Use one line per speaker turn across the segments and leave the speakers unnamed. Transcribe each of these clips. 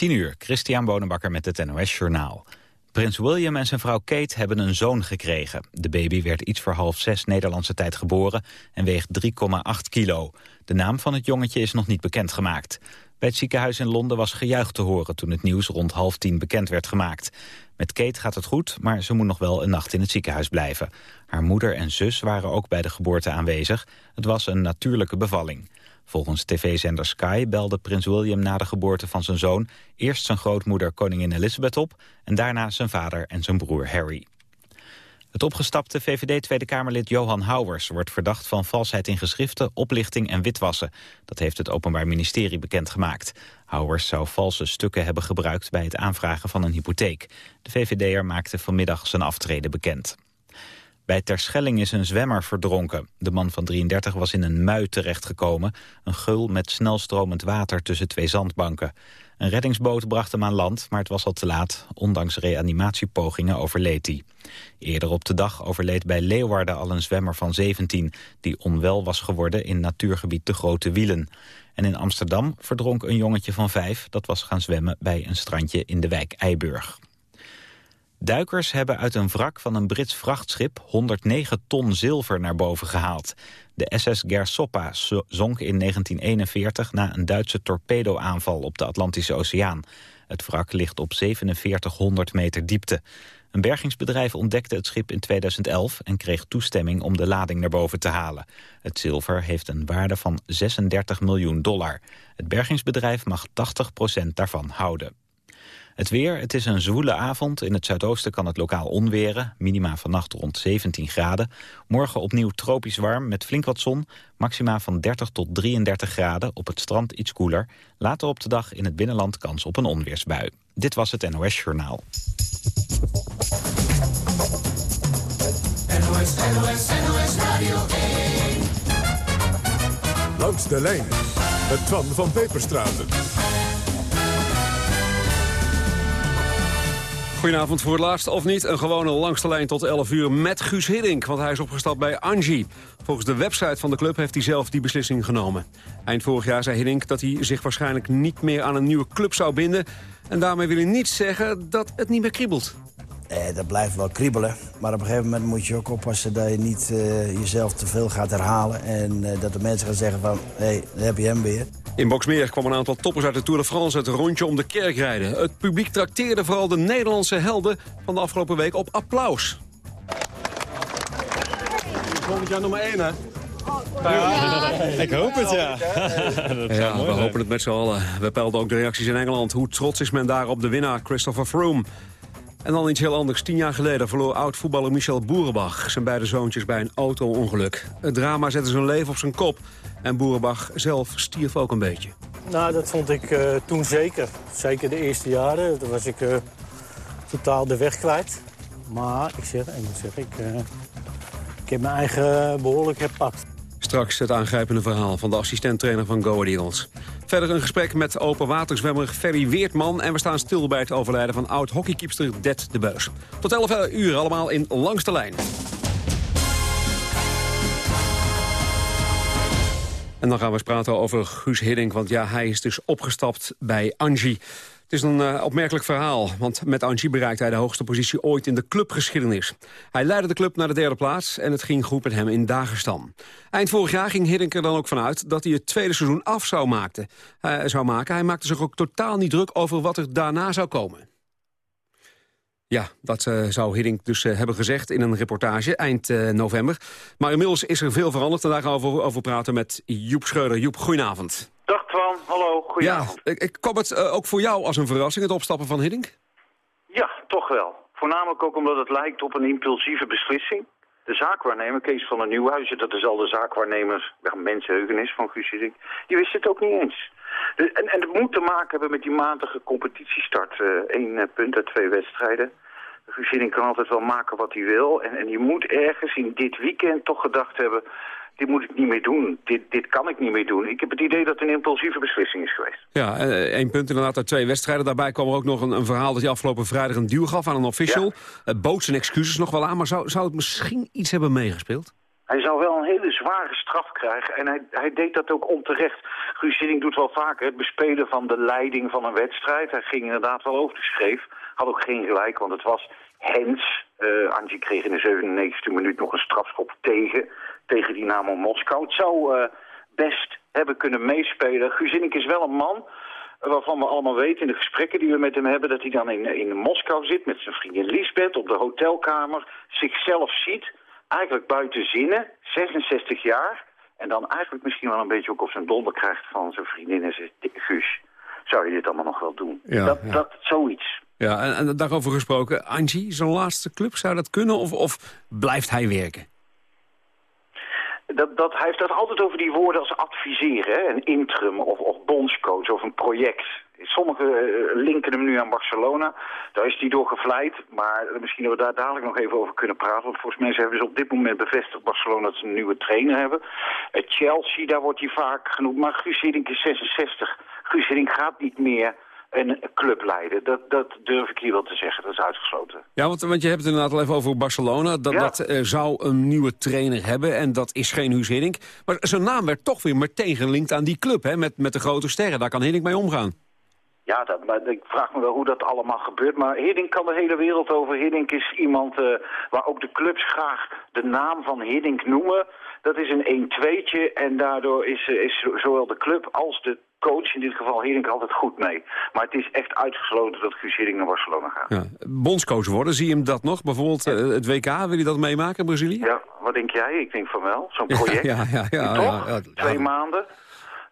10 uur, Christian Bonenbakker met het NOS Journaal. Prins William en zijn vrouw Kate hebben een zoon gekregen. De baby werd iets voor half zes Nederlandse tijd geboren en weegt 3,8 kilo. De naam van het jongetje is nog niet bekendgemaakt. Bij het ziekenhuis in Londen was gejuich te horen toen het nieuws rond half tien bekend werd gemaakt. Met Kate gaat het goed, maar ze moet nog wel een nacht in het ziekenhuis blijven. Haar moeder en zus waren ook bij de geboorte aanwezig. Het was een natuurlijke bevalling. Volgens tv-zender Sky belde prins William na de geboorte van zijn zoon... eerst zijn grootmoeder koningin Elizabeth op... en daarna zijn vader en zijn broer Harry. Het opgestapte VVD-Tweede Kamerlid Johan Houwers wordt verdacht van valsheid in geschriften, oplichting en witwassen. Dat heeft het Openbaar Ministerie bekendgemaakt. Houwers zou valse stukken hebben gebruikt bij het aanvragen van een hypotheek. De VVD'er maakte vanmiddag zijn aftreden bekend. Bij Terschelling is een zwemmer verdronken. De man van 33 was in een mui terechtgekomen. Een gul met snelstromend water tussen twee zandbanken. Een reddingsboot bracht hem aan land, maar het was al te laat. Ondanks reanimatiepogingen overleed hij. Eerder op de dag overleed bij Leeuwarden al een zwemmer van 17... die onwel was geworden in natuurgebied De Grote Wielen. En in Amsterdam verdronk een jongetje van vijf... dat was gaan zwemmen bij een strandje in de wijk Eiburg. Duikers hebben uit een wrak van een Brits vrachtschip 109 ton zilver naar boven gehaald. De SS Gersoppa zonk in 1941 na een Duitse torpedoaanval op de Atlantische Oceaan. Het wrak ligt op 4700 meter diepte. Een bergingsbedrijf ontdekte het schip in 2011 en kreeg toestemming om de lading naar boven te halen. Het zilver heeft een waarde van 36 miljoen dollar. Het bergingsbedrijf mag 80% daarvan houden. Het weer, het is een zwoele avond. In het zuidoosten kan het lokaal onweren. Minima vannacht rond 17 graden. Morgen opnieuw tropisch warm met flink wat zon. Maxima van 30 tot 33 graden. Op het strand iets koeler. Later op de dag in het binnenland kans op een onweersbui. Dit was het NOS Journaal.
NOS, NOS, NOS Radio 1.
Langs de lijn. Het Twan van Peperstraten.
Goedenavond voor het laatst, of niet. Een gewone langste lijn tot 11 uur met Guus Hiddink. Want hij is opgestapt bij Angie. Volgens de website van de club heeft hij zelf die beslissing genomen. Eind vorig jaar zei Hiddink dat hij zich waarschijnlijk niet meer aan een nieuwe club zou binden. En daarmee wil hij niet zeggen dat het niet meer kriebelt.
Eh, dat blijft wel kriebelen. Maar op een gegeven moment moet je ook oppassen dat je niet uh, jezelf te veel gaat herhalen. En uh, dat de mensen gaan zeggen van, hé, hey, daar heb je hem weer.
In Boksmeer kwam een aantal toppers uit de Tour de France het rondje om de kerk rijden. Het publiek trakteerde vooral de Nederlandse helden van de afgelopen week op applaus.
Volgend jaar nummer 1, hè?
Ja. Ik hoop het, ja.
ja we hopen het met z'n allen. We peilden ook de reacties in Engeland. Hoe trots is men daar op de winnaar, Christopher Froome? En dan iets heel anders. Tien jaar geleden verloor oud-voetballer Michel Boerenbach... zijn beide zoontjes bij een auto-ongeluk. Het drama zette zijn leven op zijn kop. En Boerenbach zelf stierf ook een beetje.
Nou, dat vond ik uh, toen zeker. Zeker de eerste jaren. Toen was ik uh, totaal de weg kwijt. Maar ik zeg, ik moet zeggen, ik, uh, ik heb mijn eigen behoorlijk herpakt.
Straks het aangrijpende verhaal van de assistenttrainer van Go Eagles. Verder een gesprek met open waterzwemmer Ferry Weertman... en we staan stil bij het overlijden van oud-hockeykeepster Det de Beus. Tot 11 uur allemaal in Langste Lijn. En dan gaan we eens praten over Guus Hiddink, want ja, hij is dus opgestapt bij Angie. Het is een uh, opmerkelijk verhaal, want met Angie bereikte hij de hoogste positie ooit in de clubgeschiedenis. Hij leidde de club naar de derde plaats en het ging goed met hem in Dagestan. Eind vorig jaar ging Hiddink er dan ook vanuit dat hij het tweede seizoen af zou, maakte, uh, zou maken. Hij maakte zich ook totaal niet druk over wat er daarna zou komen. Ja, dat uh, zou Hiddink dus uh, hebben gezegd in een reportage eind uh, november. Maar inmiddels is er veel veranderd en daar gaan we over, over praten met Joep Schreuder. Joep, goedenavond.
Dag Twan, hallo, goedenavond.
Ja, ik, ik kwam het ook voor jou als een verrassing, het opstappen van Hiddink?
Ja, toch wel. Voornamelijk ook omdat het lijkt op een impulsieve beslissing. De zaakwaarnemer, Kees van der Nieuwhuizen, dat is al de zaakwaarnemer, ja, mensenheugenis van Guus Hiddink, die wist het ook niet eens. De, en, en het moet te maken hebben met die matige competitiestart. Eén uh, punt uit twee wedstrijden. Hiddink kan altijd wel maken wat hij wil. En, en je moet ergens in dit weekend toch gedacht hebben... dit moet ik niet meer doen, dit, dit kan ik niet meer doen. Ik heb het idee dat het een impulsieve beslissing is geweest.
Ja, één punt inderdaad uit twee wedstrijden. Daarbij kwam er ook nog een, een verhaal dat hij afgelopen vrijdag een duw gaf aan een official. Ja. bood zijn excuses nog wel aan, maar zou, zou het misschien iets hebben meegespeeld?
Hij zou wel een hele zware straf krijgen. En hij, hij deed dat ook onterecht. Guus Hiddink doet wel vaker het bespelen van de leiding van een wedstrijd. Hij ging inderdaad wel over de schreef. Had ook geen gelijk, want het was Hens. Uh, Angie kreeg in de 97e minuut nog een strafschop tegen. Tegen naam Moskou. Het zou uh, best hebben kunnen meespelen. Guus is wel een man waarvan we allemaal weten in de gesprekken die we met hem hebben... dat hij dan in, in Moskou zit met zijn vriendin Lisbeth op de hotelkamer... zichzelf ziet, eigenlijk buiten zinnen, 66 jaar... en dan eigenlijk misschien wel een beetje ook op zijn donder krijgt van zijn vriendin en zijn Guus. Zou je dit allemaal nog wel doen?
Ja,
dat,
ja.
dat, zoiets.
Ja, en, en daarover gesproken, Angie, zijn laatste club, zou dat kunnen of, of blijft hij werken?
Dat, dat, hij heeft dat altijd over die woorden als adviseren, hè? een interim of, of bondscoach of een project. Sommigen uh, linken hem nu aan Barcelona, daar is hij door gevleid. Maar misschien dat we daar dadelijk nog even over kunnen praten. Want volgens mij hebben ze op dit moment bevestigd Barcelona dat ze een nieuwe trainer hebben. Uh, Chelsea, daar wordt hij vaak genoemd. Maar Guus Hiddink is 66. Guus Hiddink gaat niet meer een club leiden. Dat, dat durf ik hier wel te zeggen, dat is uitgesloten.
Ja, want, want je hebt het inderdaad al even over Barcelona. Dat,
Ja.
dat uh, zou een nieuwe trainer hebben en dat is geen Huus Hiddink. Maar zijn naam werd toch weer meteen gelinkt aan die club, hè, met, met de grote sterren. Daar kan Hiddink mee omgaan.
Ja, dat, maar ik vraag me wel hoe dat allemaal gebeurt. Maar Hiddink kan de hele wereld over. Hiddink is iemand uh, waar ook de clubs graag de naam van Hiddink noemen. Dat is een 1-2'tje en daardoor is, uh, is zowel de club als de coach, in dit geval Hiddink, altijd goed mee. Maar het is echt uitgesloten dat Guus Hiddink naar Barcelona gaat.
Ja. Bondscoach worden, zie je hem dat nog? Bijvoorbeeld uh, het WK, wil hij dat meemaken in Brazilië?
Ja, wat denk jij? Ik denk van wel. Zo'n project.
Ja, ja, ja, ja,
Twee maanden.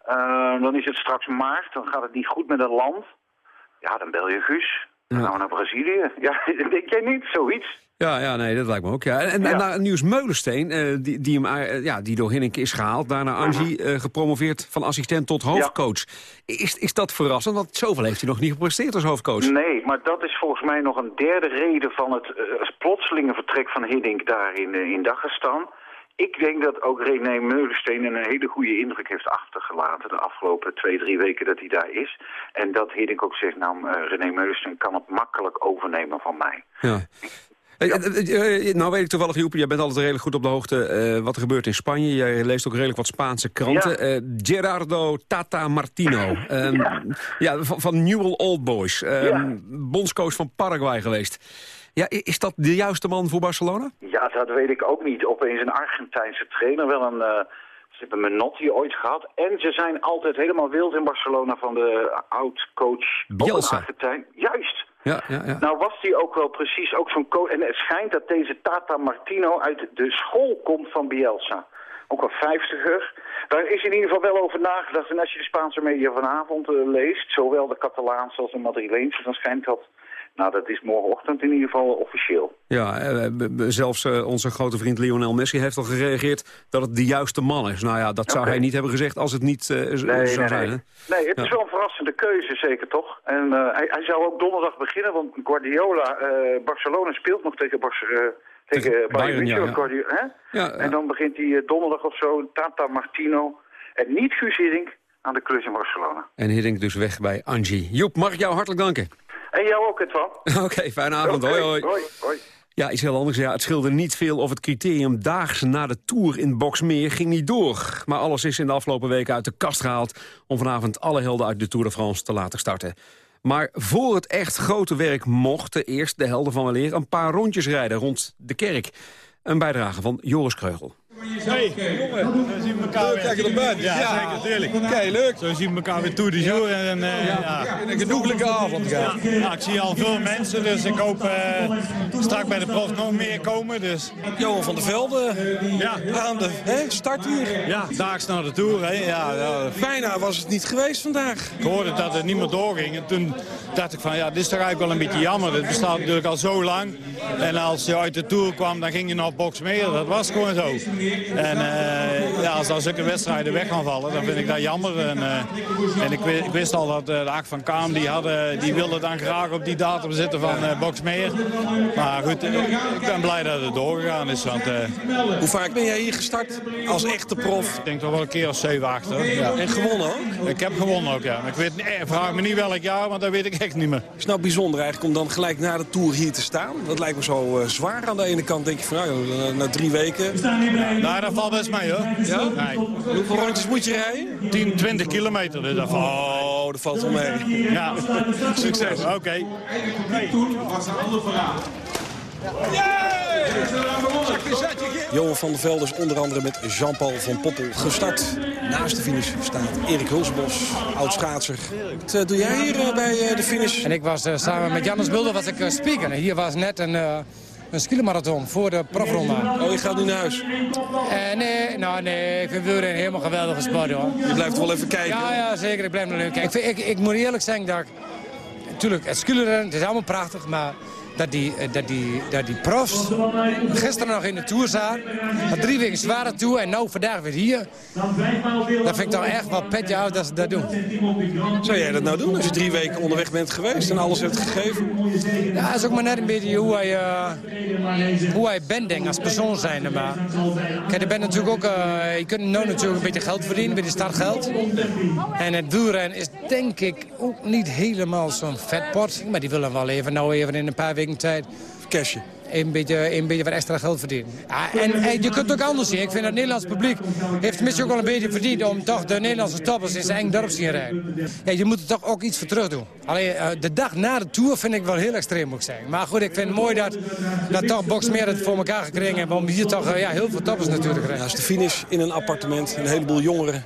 Uh, dan is het straks maart, dan gaat het niet goed met het land. Ja, dan bel je Guus. Dan gaan we naar Brazilië. Ja, denk jij niet? Zoiets.
Ja, ja, nee, dat lijkt me ook. Ja. En, en ja. Nieuws Meulensteen, uh, die, die, hem, uh, ja, die door Hinnink is gehaald. Daarna Angie uh, gepromoveerd van assistent tot hoofdcoach. Ja. Is, is dat verrassend? Want zoveel heeft hij nog niet gepresteerd als hoofdcoach.
Nee, maar dat is volgens mij nog een derde reden van het plotselinge vertrek van Hiddink daar in, in Dagestan. Ik denk dat ook René Meulensteen een hele goede indruk heeft achtergelaten... de afgelopen twee, drie weken dat hij daar is. En dat Hiddink ook zegt, nou, uh, René Meulensteen kan het makkelijk overnemen van mij.
Ja. Ja. Nou weet ik toevallig, Joep, jij bent altijd redelijk goed op de hoogte uh, wat er gebeurt in Spanje. Jij leest ook redelijk wat Spaanse kranten. Ja. Uh, Gerardo Tata Martino, um, ja. ja. van, van Newell Old Boys, um, bondscoach van Paraguay geweest. Ja, is dat de juiste man voor Barcelona?
Ja, dat weet ik ook niet. Opeens een Argentijnse trainer, wel een... Uh, ze hebben Menotti ooit gehad. En ze zijn altijd helemaal wild in Barcelona van de oud-coach...
Bielsa.
Juist.
Ja, ja, ja.
Nou was hij ook wel precies ook zo'n coach. En het schijnt dat deze Tata Martino uit de school komt van Bielsa. Ook al vijftiger. Daar is in ieder geval wel over nagedacht. En als je de Spaanse media vanavond uh, leest, zowel de Catalaanse als de Madrileense, dan schijnt dat... Nou, dat is morgenochtend in ieder geval officieel.
Ja, uh, zelfs uh, onze grote vriend Lionel Messi heeft al gereageerd dat het de juiste man is. Nou ja, dat zou okay. hij niet hebben gezegd als het niet uh,
nee,
zou
nee,
zijn.
Nee, nee het ja. is wel een verrassende keuze, zeker toch? En hij, hij, zou ook donderdag beginnen, want Guardiola, Barcelona speelt nog tegen Barcelona. Tegen Bayern, ja, ja. Hè? Ja, en dan begint hij donderdag of zo, Tata Martino. En niet Guus Hiddink aan de klus in Barcelona.
En Hiddink dus weg bij Angie. Joep, mag ik jou hartelijk danken?
En jou ook, het van.
Oké, okay, fijne avond.
Okay,
hoi, hoi.
hoi, hoi.
Ja, iets heel anders. Ja, het scheelde niet veel of het criterium daags na de Tour in Boxmeer ging niet door. Maar alles is in de afgelopen weken uit de kast gehaald... om vanavond alle helden uit de Tour de France te laten starten. Maar voor het echt grote werk mochten eerst de helden van weleer... een paar rondjes rijden rond de kerk. Een bijdrage van Joris Kreugel.
Hey, jongen, dan zien we elkaar weer.
Je erbij?
Ja, ja, zeker, natuurlijk.
Kijk, leuk.
Zo zien we elkaar weer toe de jour. En, uh, ja.
een genoeglijke avond.
Ja, ja, ik zie al veel mensen, dus ik hoop uh, straks bij de profs nog meer komen. Dus.
Johan van der Velde
ja.
aan de hè, start hier.
Ja, daags naar de Tour. Hè. Ja.
Bijna was het niet geweest vandaag.
Ik hoorde dat het niet meer doorging. En toen dacht ik van, ja, dit is toch eigenlijk wel een beetje jammer. Het bestaat natuurlijk al zo lang. En als je uit de Tour kwam, dan ging je naar Boxmeer. Dat was gewoon zo. En uh, ja, als dan zulke wedstrijden weg gaan vallen, dan vind ik dat jammer. En, uh, en ik, wist, ik, wist al dat uh, de Acht van Kaam, die, hadden, die wilde dan graag op die datum zitten van uh, Boxmeer. Maar goed, ik ben blij dat het doorgegaan is. Want,
Hoe vaak ben jij hier gestart als echte prof?
Ik denk toch wel een keer of 7, 8. Hoor. Ja.
En gewonnen ook?
Ik heb gewonnen ook, ja. Maar ik weet, eh, vraag me niet welk jaar, want dat weet ik echt niet meer.
Is nou bijzonder eigenlijk om dan gelijk na de Tour hier te staan? Dat lijkt me zo zwaar aan de ene kant. denk je van, nou, na, na drie weken
Nou, dat valt best mee, hoor.
Ja?
Nee.
Hoeveel rondjes moet je rijden?
10, 20 kilometer, dus dat valt.
Oh, dat valt wel mee.
Ja.
Succes.
Oké.
Johan van der Velde is onder andere met Jean-Paul van Poppel gestart. Naast de finish staat Erik Hulsbos, oud-schaatser. Wat eh, doe jij hier eh, bij eh, de finish?
En ik was samen met Jannes Mulder was ik eh, speaker. En hier was net een, uh, een skielermarathon voor de profronde.
Oh, je gaat nu naar huis?
Uh, nee, nou nee, ik vind wielrennen helemaal geweldige sport hoor.
Je blijft wel even kijken?
Ja, ja zeker. Ik blijf nog leuk kijken. Ik, vind, ik, ik moet eerlijk zeggen dat ik... Natuurlijk, het skileren, het is allemaal prachtig, maar dat die, dat die, dat die profs gisteren nog in de Tour zaten. Had drie weken zware Tour en nu vandaag weer hier. Dat vind ik toch echt wel petje af dat ze dat doen.
Zou jij dat nou doen als je drie weken onderweg bent geweest en alles hebt gegeven?
Ja, dat is ook maar net een beetje hoe hij, uh, hoe hij bent, denk als persoon zijnde. Maar kijk, je bent natuurlijk ook, uh, je kunt nu natuurlijk een beetje geld verdienen, een beetje startgeld. En het wielrennen is denk ik ook niet helemaal zo'n vetpot. Maar die willen wel even, nou even in een paar weken tijd.
Cashje.
Een beetje, een beetje wat extra geld verdienen. Ja, en, en, je kunt het ook anders zien. Ik vind dat het Nederlands publiek heeft misschien ook wel een beetje verdiend... om toch de Nederlandse toppers in zijn eigen dorp te zien rijden. Ja, je moet er toch ook iets voor terug doen. Alleen uh, de dag na de Tour vind ik wel heel extreem, moet ik zeggen. Maar goed, ik vind het mooi dat, dat toch Boxmeer het voor elkaar gekregen hebben... om hier toch uh, ja, heel veel toppers natuurlijk te rijden.
Ja, is de finish in een appartement. Een heleboel jongeren.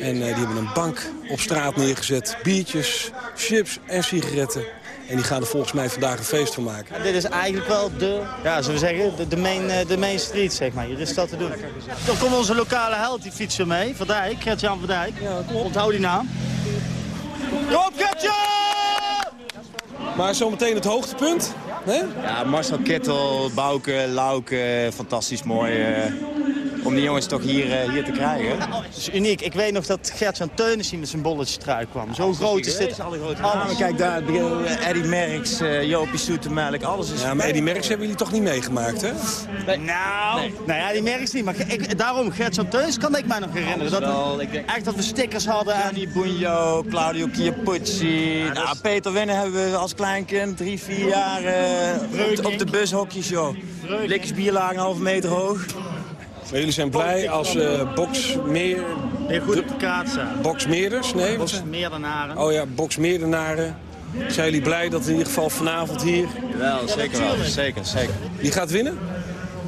En uh, die hebben een bank op straat neergezet. Biertjes, chips en sigaretten. En die gaan er volgens mij vandaag een feest van maken.
Ja, dit is eigenlijk wel de, ja, zullen we zeggen, de, de, main, de main street, zeg maar. Hier is dat te doen. Dan komt onze lokale held, die fietsen mee. Van Dijk, Gert-Jan van Dijk. Ja, Onthoud die naam. Kom op, Gertje!
Maar zometeen het hoogtepunt, hè?
Ja, Marcel Kittel, Bouke, Lauke, fantastisch mooi. Om die jongens toch hier, uh, hier te krijgen.
Nou, het is uniek. Ik weet nog dat Gert-Jan Teunissen met zijn bolletje trui kwam. Zo groot is dit.
Alle grote alles. kijk daar, Eddie Merckx, uh, Jopie Soetemelk, alles is...
Ja, maar Eddie Merckx hebben jullie toch niet meegemaakt, hè?
Nee. Nou, nee. nou ja, die Merckx niet. Maar ik, daarom, Gert-Jan Teunissen kan ik mij nog herinneren. Dat
wel,
we,
ik denk...
Echt dat we stickers hadden.
Annie Bunjo, Claudio Chiappucci. Ja, nou, Peter Winnen hebben we als kleinkind drie, vier jaar uh, op, op de bushokjes, joh. Blikjes bierlagen, een halve meter hoog.
Maar jullie zijn blij als uh, boxmeer...
Nee, goed op de kaart staan.
Boxmeerders? Nee?
Boxmeerdenaren.
Oh ja, boxmeerdenaren. Zijn jullie blij dat in ieder geval vanavond hier...
Wel, zeker wel. Zeker, zeker.
Wie gaat winnen?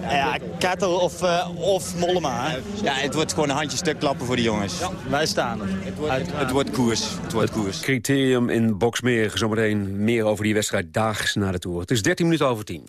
Ja, Kettel of, uh, of Mollema. Hè?
Ja, het wordt gewoon een handje stuk klappen voor de jongens.
Ja, wij staan er.
Het wordt, het, het wordt koers. Het wordt koers.
Criterium in Boxmeer. Zometeen meer over die wedstrijd daags na de Tour. Het is 13 minuten over 10.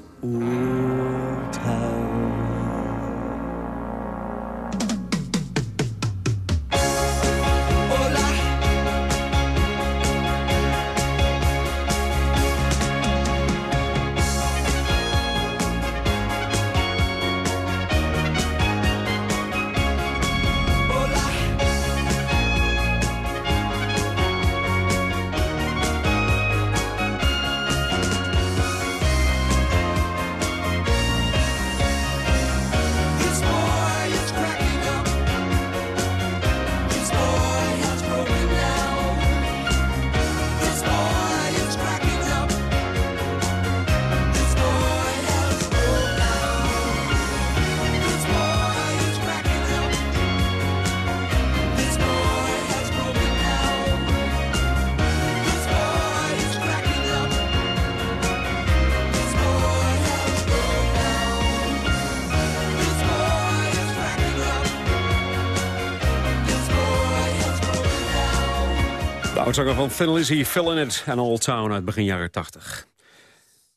Oudzanger van Thin Lizzy, Fill in It en Old Town uit begin jaren 80.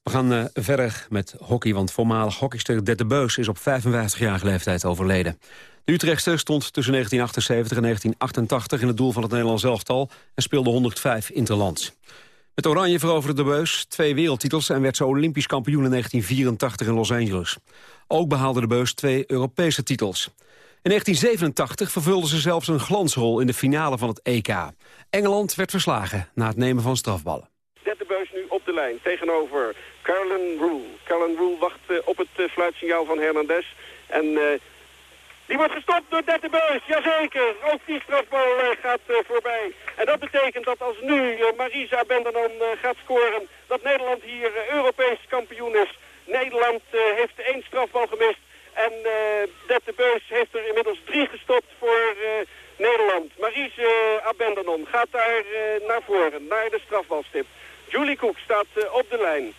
We gaan uh, verder met hockey, want voormalig hockeyster Dette Beus is op 55-jarige leeftijd overleden. De Utrechtster stond tussen 1978 en 1988 in het doel van het Nederlands elftal en speelde 105 interlands. Met Oranje veroverde de Beus twee wereldtitels en werd ze Olympisch kampioen in 1984 in Los Angeles. Ook behaalde de Beus twee Europese titels. In 1987 vervulde ze zelfs een glansrol in de finale van het EK. Engeland werd verslagen na het nemen van strafballen.
Zet de nu op de lijn tegenover Carolyn Rule. Carolyn Rule wacht uh, op het uh, fluitsignaal van Hernandez. En uh, die wordt gestopt door Dette Beus, jazeker. Ook die strafbal gaat voorbij. En dat betekent dat als nu Marisa Bendenon gaat scoren... dat Nederland hier Europees kampioen is. Nederland heeft één strafbal gemist. En uh, Dette Beus heeft er inmiddels drie gestopt voor Nederland. Maries uh, Abendanon gaat daar naar voren, naar de strafbalstip. Julie Koek staat op de lijn.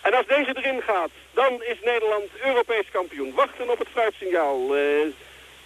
En als deze erin gaat, dan is Nederland Europees kampioen. Wachten op het fluitsignaal.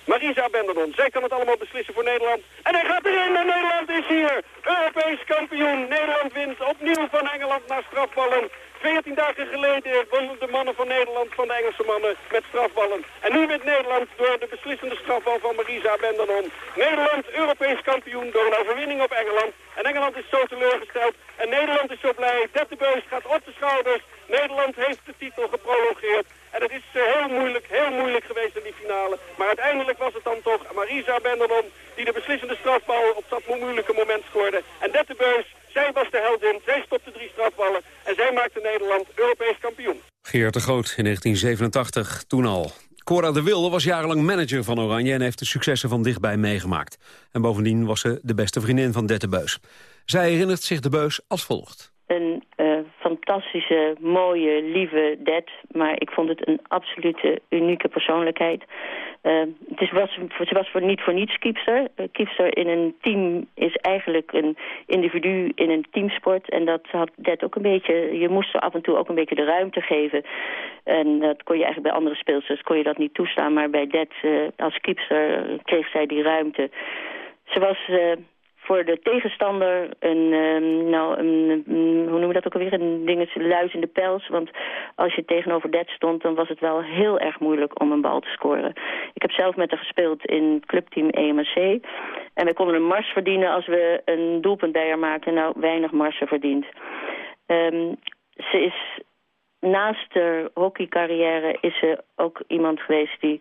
Marisa Bendernon, zij kan het allemaal beslissen voor Nederland. En hij gaat erin en Nederland is hier. Europees kampioen. Nederland wint opnieuw van Engeland naar strafballen. 14 dagen geleden wonnen de mannen van Nederland van de Engelse mannen met strafballen. En nu wint Nederland door de beslissende strafbal van Marisa Bendernon. Nederland Europees kampioen door een overwinning op Engeland. En Engeland is zo teleurgesteld. En Nederland is zo blij. Dette Beus gaat op de schouders. Nederland heeft de titel geprolongeerd. En het is uh, heel moeilijk, heel moeilijk geweest in die finale. Maar uiteindelijk was het dan toch Marisa Bendernon die de beslissende strafbal op dat moeilijke moment scoorde. En Dette Beus zij was de heldin, zij stopte drie strafballen en zij maakte Nederland Europees kampioen.
Geert de Groot in 1987, toen al. Cora de Wilde was jarenlang manager van Oranje... en heeft de successen van dichtbij meegemaakt. En bovendien was ze de beste vriendin van Dette Beus. Zij herinnert zich de Beus als volgt.
Een uh, fantastische, mooie, lieve Dad. Maar ik vond het een absolute unieke persoonlijkheid. Uh, het is, was, ze was voor, niet voor niets kiepster. Uh, kiepster in een team is eigenlijk een individu in een teamsport. En dat had Dad ook een beetje... Je moest af en toe ook een beetje de ruimte geven. En dat kon je eigenlijk bij andere speelsters kon je dat niet toestaan. Maar bij Dad uh, als kiepster kreeg zij die ruimte. Ze was voor de tegenstander een, um, nou, een, hoe noemen we dat ook alweer, een dingetje luis in de pels. Want als je tegenover dat stond, dan was het wel heel erg moeilijk om een bal te scoren. Ik heb zelf met haar gespeeld in clubteam EMC. En we konden een mars verdienen als we een doelpunt bij haar maakten. Nou, weinig marsen verdiend. Um, ze is naast de hockeycarrière is ze ook iemand geweest die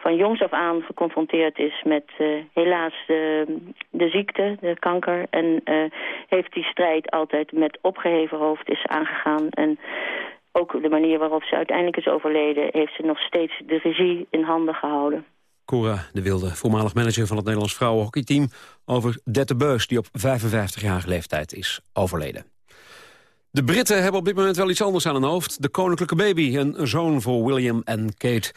van jongs af aan geconfronteerd is met uh, helaas de, ziekte, de kanker. En uh, heeft die strijd altijd met opgeheven hoofd is aangegaan. En ook de manier waarop ze uiteindelijk is overleden... heeft ze nog steeds de regie in handen gehouden.
Cora de Wilde, voormalig manager van het Nederlands vrouwenhockeyteam... over Dette Beus, die op 55-jarige leeftijd is overleden. De Britten hebben op dit moment wel iets anders aan hun hoofd. De koninklijke baby, een zoon voor William en Kate.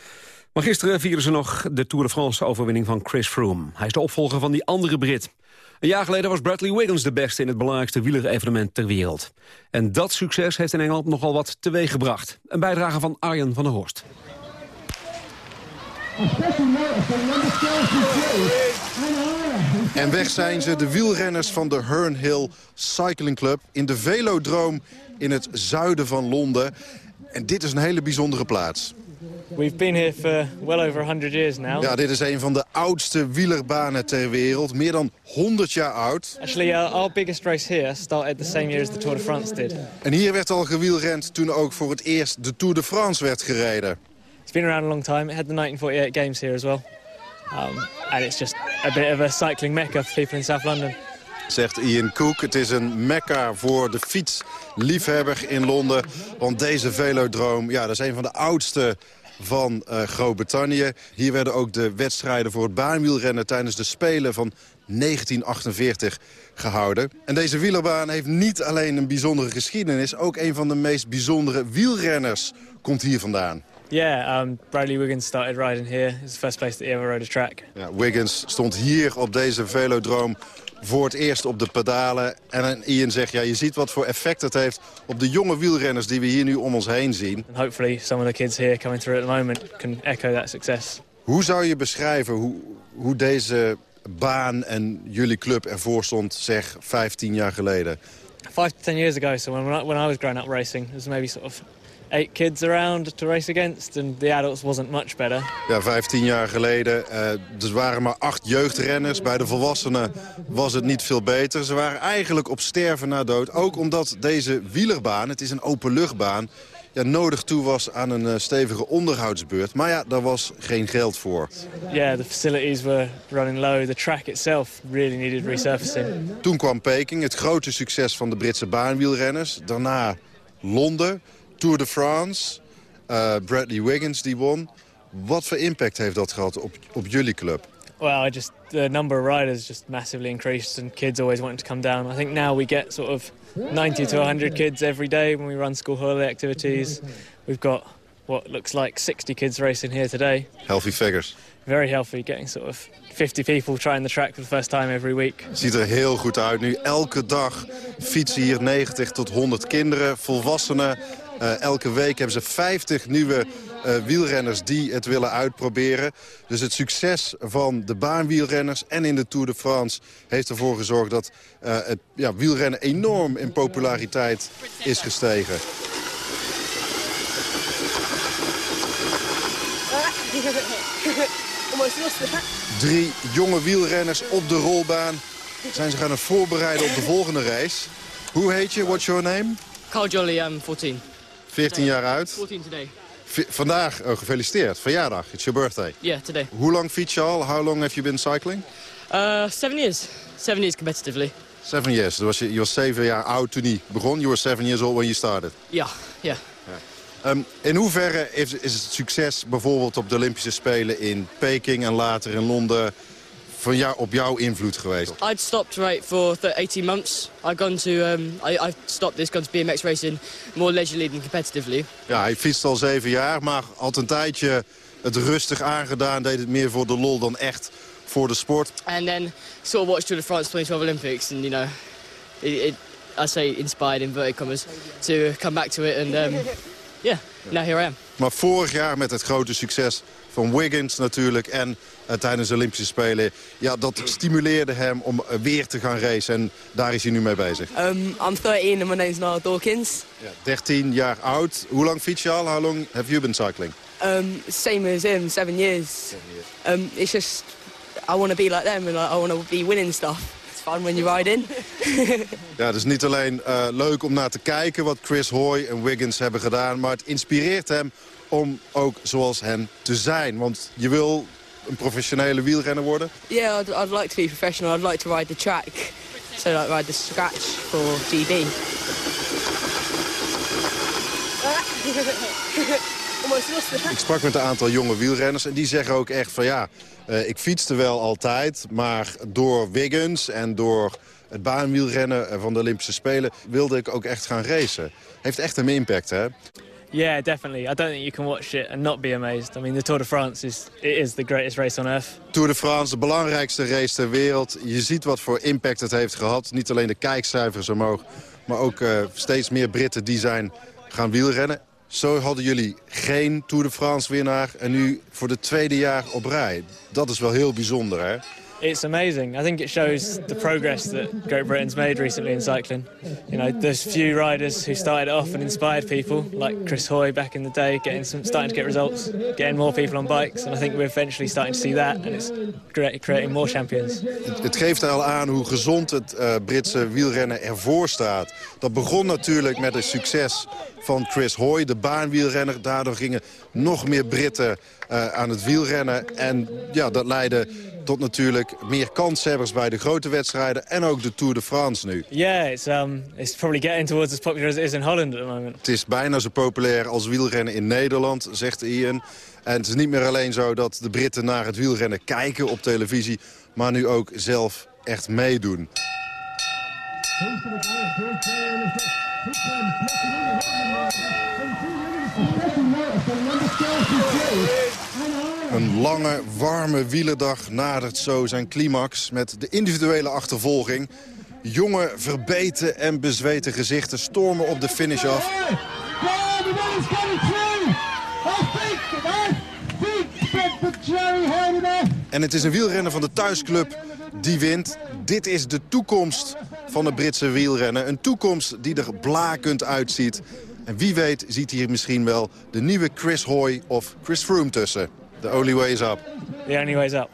Maar gisteren vierden ze nog de Tour de France-overwinning van Chris Froome. Hij is de opvolger van die andere Brit. Een jaar geleden was Bradley Wiggins de beste in het belangrijkste wielerevenement ter wereld. En dat succes heeft in Engeland nogal wat teweeggebracht. Een bijdrage van Arjen van der Horst.
En weg zijn ze, de wielrenners van de Herne Hill Cycling Club... in de Velodroom in het zuiden van Londen. En dit is een hele bijzondere plaats.
We've been here for well over 100 years now.
Ja, dit is een van de oudste wielerbanen ter wereld. Meer dan 100 jaar oud.
Actually, uh, our biggest race here started the same year as the Tour de France did.
En hier werd al gewielrend toen ook voor het eerst de Tour de France werd gereden.
It's been around a long time. It had the 1948 games here as well. Um, and it's just a bit of a cycling mecca for people in South London
zegt Ian Cook. Het is een mekka voor de fietsliefhebber in Londen. Want deze velodroom, ja, dat is een van de oudste van uh, Groot-Brittannië. Hier werden ook de wedstrijden voor het baanwielrennen... tijdens de Spelen van 1948 gehouden. En deze wielerbaan heeft niet alleen een bijzondere geschiedenis... ook een van de meest bijzondere wielrenners komt hier vandaan.
Yeah, um, Bradley Wiggins started riding here. It's the first place that he ever rode a track.
Ja, Wiggins stond hier op deze velodroom voor het eerst op de pedalen. En Ian zegt, ja, je ziet wat voor effect het heeft op de jonge wielrenners die we hier nu om ons heen zien.
And hopefully some of the kids here coming through at the moment can echo that success.
Hoe zou je beschrijven hoe, hoe deze baan en jullie club ervoor stond, zeg, 15 jaar geleden?
Five to ten years ago, so when I, when I was growing up racing, there was maybe sort of eight kids around to race against, and the adults wasn't much better.
Ja, 15 jaar geleden. Uh, er waren maar acht jeugdrenners. Bij de volwassenen was het niet veel beter. Ze waren eigenlijk op sterven na dood. Ook omdat deze wielerbaan, het is een openluchtbaan... Ja, nodig toe was aan een uh, stevige onderhoudsbeurt. Maar ja, daar was geen geld voor.
Yeah, the facilities were running low. The track itself really needed resurfacing.
Toen kwam Peking, het grote succes van de Britse baanwielrenners. Daarna Londen, Tour de France, uh, Bradley Wiggins die won. Wat voor impact heeft dat gehad op, op jullie club?
Well, just the number of riders just massively increased and kids always wanting to come down. I think now we get sort of 90 to 100 kids every day when we run school holiday activities. We've got what looks like 60 kids racing here today.
Healthy figures.
Very healthy, getting sort of 50 people trying the track for the first time every week.
Ziet er heel goed uit nu. Elke dag fietsen hier 90 tot 100 kinderen, volwassenen. Uh, elke week hebben ze 50 nieuwe uh, wielrenners die het willen uitproberen. Dus het succes van de baanwielrenners en in de Tour de France... heeft ervoor gezorgd dat uh, het ja, wielrennen enorm in populariteit is gestegen. Drie jonge wielrenners op de rolbaan zijn zich aan het voorbereiden op de volgende race. Hoe heet je? What's your name?
Carl Jolly, I'm 14.
14 jaar uit.
14 today.
V vandaag, oh, gefeliciteerd, verjaardag. It's your birthday.
Yeah, today.
Hoe lang fiets je al? How long have you been cycling?
Uh, seven years. Seven years competitively.
Seven years. Dus was je, je was zeven jaar oud toen hij begon. You were seven years old when you started.
Ja, ja.
Um, in hoeverre is, is het succes bijvoorbeeld op de Olympische Spelen in Peking en later in Londen van jou, op jouw invloed geweest?
I'd stopped right for 18 months. I've gone to um, I, I've stopped this gone to BMX racing more leisurely than competitively.
Ja, hij fietst al zeven jaar, maar had een tijdje het rustig aangedaan. Deed het meer voor de lol dan echt voor de sport.
And then sort of watched Tour de France 2012 Olympics, and you know, it, it I say inspired inverted commas to come back to it, and um, yeah, now here I am.
Maar vorig jaar met het grote succes van Wiggins natuurlijk en uh, tijdens de Olympische Spelen. Ja, dat stimuleerde hem om uh, weer te gaan racen en daar is hij nu mee bezig.
Um, I'm 13 and my name's Niall Dawkins.
Ja, 13 jaar oud. Hoe lang fiets je al? How long have you been cycling?
Um, same as him, seven years.
Seven years.
Um, it's just, I want to be like them and like, I want to be winning stuff. It's fun when you ride in.
ja, het is niet alleen uh, leuk om naar te kijken wat Chris Hoy en Wiggins hebben gedaan, maar het inspireert hem om ook zoals hen te zijn. Want je wil een professionele wielrenner worden?
Yeah, I'd, I'd like to be professional. I'd like to ride the track. So like ride the scratch for GB.
Ik sprak met een aantal jonge wielrenners en die zeggen ook echt van ja, uh, ik fietste wel altijd, maar door Wiggins en door het baanwielrennen van de Olympische Spelen wilde ik ook echt gaan racen. Heeft echt een impact, hè?
Yeah, definitely. I don't think you can watch it and not be amazed. I mean, the Tour de France is it is the greatest race on earth.
Tour de France, de belangrijkste race ter wereld. Je ziet wat voor impact het heeft gehad. Niet alleen de kijkcijfers omhoog, maar ook uh, steeds meer Britten die zijn gaan wielrennen. Zo hadden jullie geen Tour de France winnaar en nu voor de tweede jaar op rij. Dat is wel heel bijzonder, hè?
It's amazing. I think it shows the progress that Great Britain's made recently in cycling. You know, there's few riders who started off and inspired people, like Chris Hoy back in the day, getting some, starting to get results, getting more people on bikes. And I think we're eventually starting to see that, and it's creating more champions.
Het, geeft al aan hoe gezond het uh, Britse wielrennen ervoor staat. Dat begon natuurlijk met het succes van Chris Hoy, de baanwielrenner. Daardoor gingen nog meer Britten uh, aan het wielrennen. En ja, dat leidde tot natuurlijk meer kanshebbers bij de grote wedstrijden... en ook de Tour de France nu.
Yeah, it's, um, it's probably getting towards as popular as it is in Holland at the moment.
Het is bijna zo populair als wielrennen in Nederland, zegt Ian. En het is niet meer alleen zo dat de Britten naar het wielrennen kijken op televisie... maar nu ook zelf echt meedoen. Een lange, warme wielerdag nadert zo zijn climax met de individuele achtervolging. Jonge, verbeten en bezweten gezichten stormen op de finish af. En het is een wielrenner van de thuisclub die wint. Dit is de toekomst van het Britse wielrennen. Een toekomst die er blakend uitziet. En wie weet ziet hier misschien wel de nieuwe Chris Hoy of Chris Froome tussen. The only way is up.
The only way is up.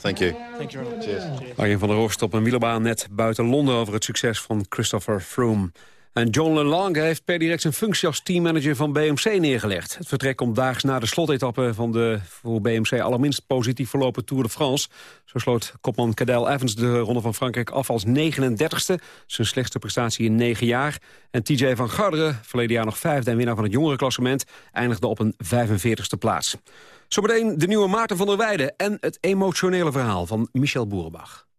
Thank you.
Thank you very much.
Cheers.
Arjen van der Horst op een wielerbaan net buiten Londen... over het succes van Christopher Froome. En John LeLange heeft per direct zijn functie als teammanager van BMC neergelegd. Het vertrek komt daags na de slotetappe van de voor BMC allerminst positief verlopen Tour de France. Zo sloot kopman Cadel Evans de Ronde van Frankrijk af als 39ste. Zijn slechtste prestatie in negen jaar. En TJ van Garderen, verleden jaar nog vijfde en winnaar van het jongerenklassement... eindigde op een 45ste plaats. Zometeen de nieuwe Maarten van der Weijden en het emotionele verhaal van Michel Boerenbach.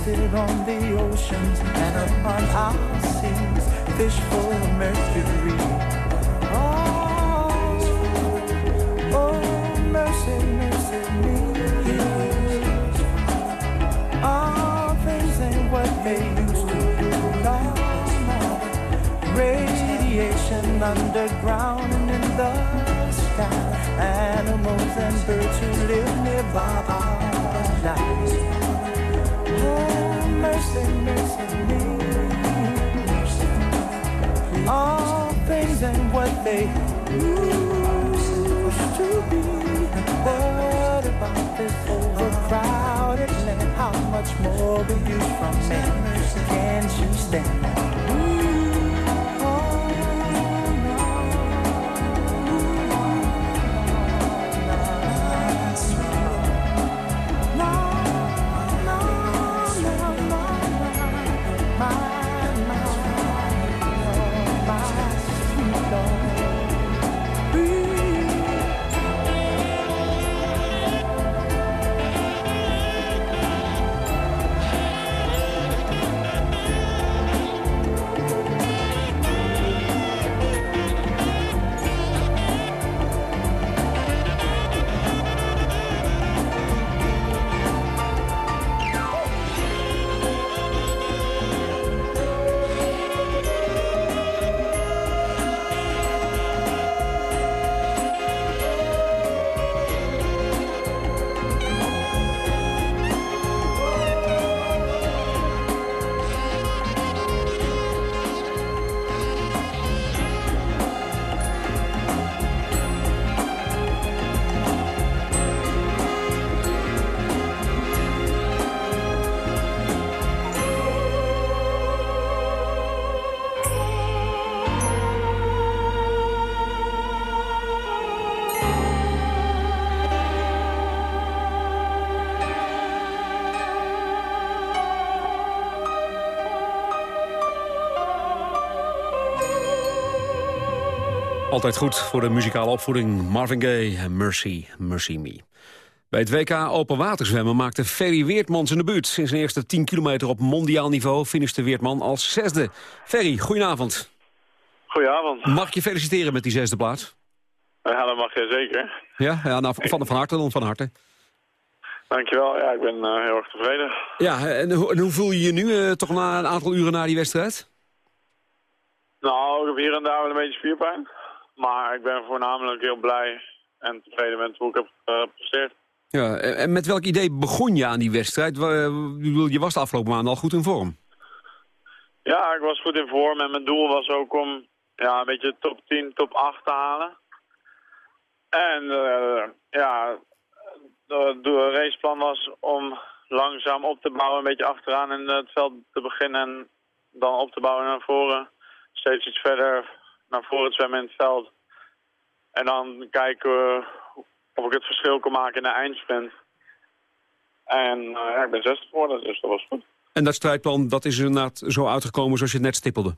On the oceans and upon our seas, fish full of mercury. Oh, oh, mercy, mercy me. All things ain't what they used to be. Radiation underground and in the sky. Animals and birds who live nearby are dying. Much more will you from me? Can she stand?
Altijd goed voor de muzikale opvoeding. Marvin Gaye en Mercy, Mercy Me. Bij het WK Open Waterzwemmen maakte Ferry Weertman zijn debuut. Sinds zijn eerste 10 kilometer op mondiaal niveau finishte Weertman als zesde. Ferry, goedenavond.
Goedenavond.
Mag ik je feliciteren met die zesde plaats?
Ja, dat mag je zeker.
Ja, ja nou, van, van harte dan, van harte.
Dankjewel, ja, ik ben uh, heel erg tevreden.
Ja, en, hoe, en hoe voel je je nu, uh, toch na een aantal uren na die wedstrijd?
Nou, ik heb hier en daar wel een beetje spierpijn. Maar ik ben voornamelijk heel blij en tevreden met hoe ik heb uh, gepresteerd.
Ja, en met welk idee begon je aan die wedstrijd? Je was de afgelopen maanden al goed in vorm.
Ja, ik was goed in vorm en mijn doel was ook om ja, een beetje top 10, top 8 te halen. En uh, ja, het raceplan was om langzaam op te bouwen, een beetje achteraan in het veld te beginnen en dan op te bouwen naar voren. Steeds iets verder naar voren zwemmen in het veld. En dan kijken we of ik het verschil kan maken in de eindsprint. En eh, ja, ik ben 60 geworden, dus dat was goed.
En dat strijdplan, dat is inderdaad zo uitgekomen zoals je het net stippelde?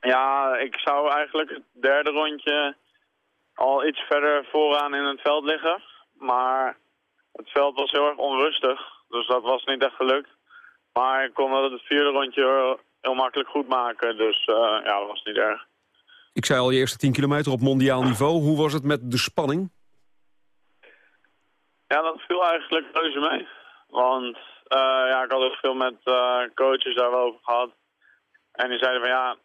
Ja, ik zou eigenlijk het derde rondje al iets verder vooraan in het veld liggen. Maar het veld was heel erg onrustig, dus dat was niet echt gelukt. Maar ik kon het vierde rondje heel, makkelijk goed maken, dus uh, ja, dat was niet erg.
Ik zei al, je eerste 10 kilometer op mondiaal niveau. Hoe was het met de spanning?
Ja, dat viel eigenlijk reuze mee. Want uh, ja, ik had ook veel met uh, coaches daar wel over gehad. En die zeiden van ja,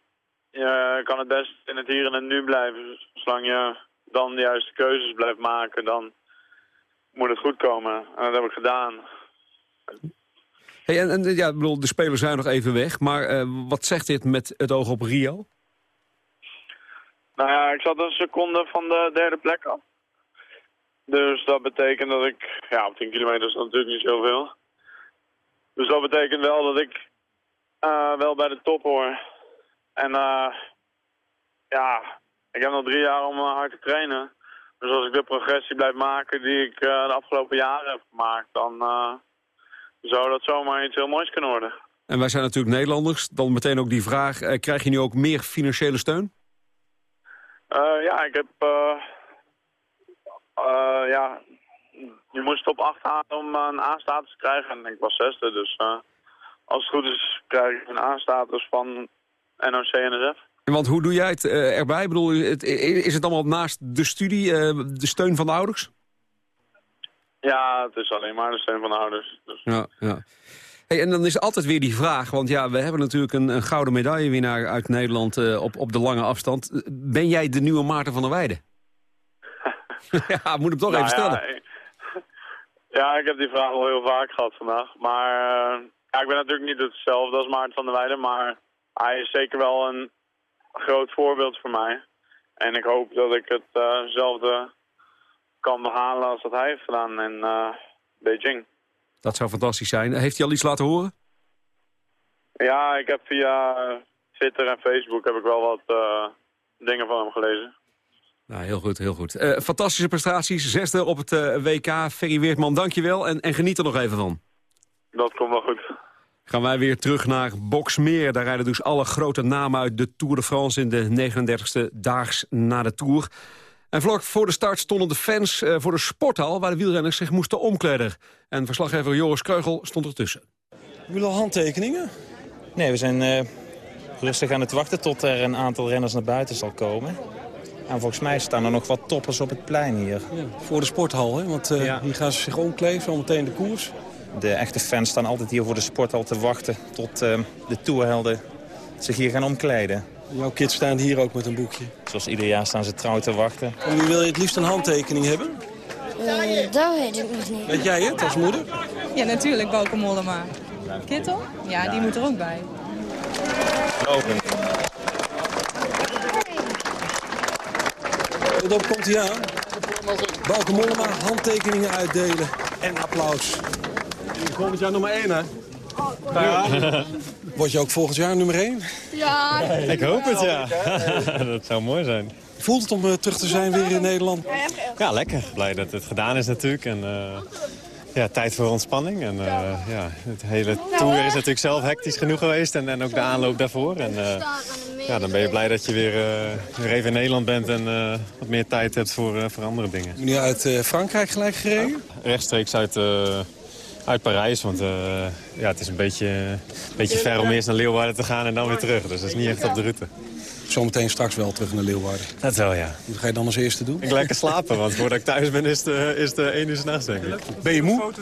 je kan het best in het hier en het nu blijven. Zolang je dan de juiste keuzes blijft maken, dan moet het goed komen. En dat heb ik gedaan.
Hey, en, ja, bedoel, de spelers zijn nog even weg. Maar uh, wat zegt dit met het oog op Rio?
Nou ja, ik zat een seconde van de derde plek af. Dus dat betekent dat ik... Ja, op 10 kilometer is natuurlijk niet zoveel. Dus dat betekent wel dat ik uh, wel bij de top hoor. En uh, ja, ik heb nog drie jaar om hard te trainen. Dus als ik de progressie blijf maken die ik de afgelopen jaren heb gemaakt... dan zou dat zomaar iets heel moois kunnen worden.
En wij zijn natuurlijk Nederlanders. Dan meteen ook die vraag, krijg je nu ook meer financiële steun?
Uh, ja, ik heb... Uh, uh, ja, je moest op 8 halen om een A-status te krijgen. En ik was zesde, dus als het goed is krijg ik een A-status van NOC-NSF.
Want hoe doe jij het erbij? Ik bedoel, het, is het allemaal naast de studie, de steun van de ouders?
Ja, het is alleen maar de steun van de ouders. Dus.
Ja, ja. Hey, en dan is altijd weer die vraag, want ja, we hebben natuurlijk een, een gouden medaillewinnaar uit Nederland uh, op, op de lange afstand. Ben jij de nieuwe Maarten van der Weijden? ja, moet hem toch
nou,
even stellen.
Ja ik, ja, ik heb die vraag al heel vaak gehad vandaag. Maar uh, ja, ik ben natuurlijk niet hetzelfde als Maarten van der Weijden, maar hij is zeker wel een groot voorbeeld voor mij. En ik hoop dat ik hetzelfde uh kan behalen als dat hij heeft gedaan in Beijing.
Dat zou fantastisch zijn. Heeft hij al iets laten horen?
Ja, ik heb via Twitter en Facebook heb ik wel wat uh, dingen van hem gelezen.
Nou, heel goed, heel goed. Uh, fantastische prestaties, zesde op het uh, WK. Ferry Weertman, dankjewel en, en geniet er nog even van.
Dat komt wel goed.
Gaan wij weer terug naar Boxmeer. Daar rijden dus alle grote namen uit de Tour de France... in de 39e daags na de Tour. En vlak voor de start stonden de fans uh, voor de sporthal... waar de wielrenners zich moesten omkleden. En verslaggever Joris Kreugel stond ertussen.
Willen handtekeningen?
Nee, we zijn uh, rustig aan het wachten tot er een aantal renners naar buiten zal komen. En volgens mij staan er nog wat toppers op het plein hier.
Ja, voor de sporthal, hè? want uh, ja. hier gaan ze zich omkleden, zo meteen de koers.
De echte fans staan altijd hier voor de sporthal te wachten... tot de tourhelden zich hier gaan omkleden.
Jouw kids staan hier ook met een boekje.
Zoals ieder jaar staan ze trouw te wachten.
En wie wil je het liefst een handtekening hebben?
Uh, dat weet ik nog niet.
Weet jij het als moeder?
Ja, natuurlijk, Bauke Mollema. Kittel? Ja, ja, die moet er ook bij.
Lopen.
Wat komt hij aan? Bauke Mollema, handtekeningen uitdelen en applaus. Volgend jaar nummer 1, hè? Ja. Word je ook volgend jaar nummer 1?
Ja.
Ik hoop het, ja. dat zou mooi zijn.
Voelt het om uh, terug te zijn weer in Nederland?
Ja, lekker. Blij dat het gedaan is natuurlijk. En, uh, ja, tijd voor ontspanning. En, uh, ja, het hele tour is natuurlijk zelf hectisch genoeg geweest. En, en ook de aanloop daarvoor. En, ja, dan ben je blij dat je weer, weer even in Nederland bent. En wat meer tijd hebt voor, voor andere dingen.
Nu uit Frankrijk gelijk gereden?
rechtstreeks uit uit Parijs, want uh, ja, het is een beetje, een beetje ver om eerst naar Leeuwarden te gaan en dan weer terug. Dus dat is niet echt op de route.
Zometeen straks wel terug naar Leeuwarden.
Dat wel, ja.
Wat ga je dan als eerste doen?
Ik lekker slapen, want voordat ik thuis ben is de, is de 1 uur s'nachts, denk ik.
Ben je moe?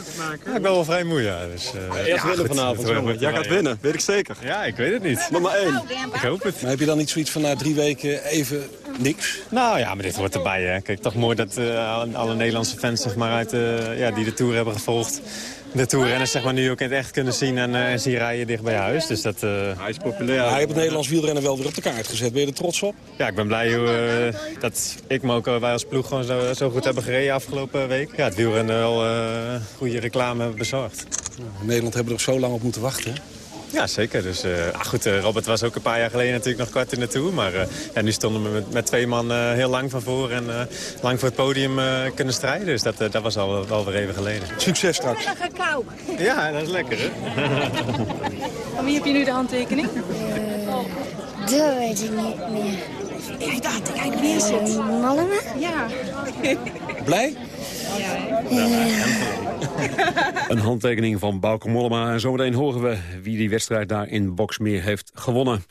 Ja, ik ben wel vrij moe, ja. Dus, uh,
Eerst ja, winnen vanavond. Jij gaat winnen, weet ik zeker.
Ja, ik weet het niet.
Nummer 1.
Ik hoop het.
Maar heb je dan niet zoiets van na drie weken even niks?
Nou ja, maar dit hoort erbij, hè. Kijk, toch mooi dat uh, alle Nederlandse fans zeg maar, uit, uh, ja, die de Tour hebben gevolgd de toerrenners zeg maar, nu ook in het echt kunnen zien en, uh, en zien rijden dicht bij huis. Dus dat, uh...
Hij is populair. Hij heeft het Nederlands wielrennen wel weer op de kaart gezet. Ben je er trots op?
Ja, ik ben blij hoe, uh, dat ik, maar ook wij als ploeg gewoon zo, zo, goed hebben gereden afgelopen week. Ja, het wielrennen wel goede reclame hebben bezorgd.
in Nederland hebben we er zo lang op moeten wachten.
Ja, zeker. Dus, uh, goed, uh, Robert was ook een paar jaar geleden natuurlijk nog kwart in de Tour. Maar uh, ja, nu stonden we met, met twee man heel lang van voor en lang voor het podium kunnen strijden. Dus dat, dat was al wel weer even geleden.
Succes straks.
Ja, dat is lekker, hè?
Van wie heb je nu de handtekening?
dat weet ik niet meer.
Ik dacht dat ik meer zit.
Mallema?
Ja.
Blij?
Een handtekening van Bauke Mollema. En zometeen horen we wie die wedstrijd daar in Boksmeer heeft gewonnen.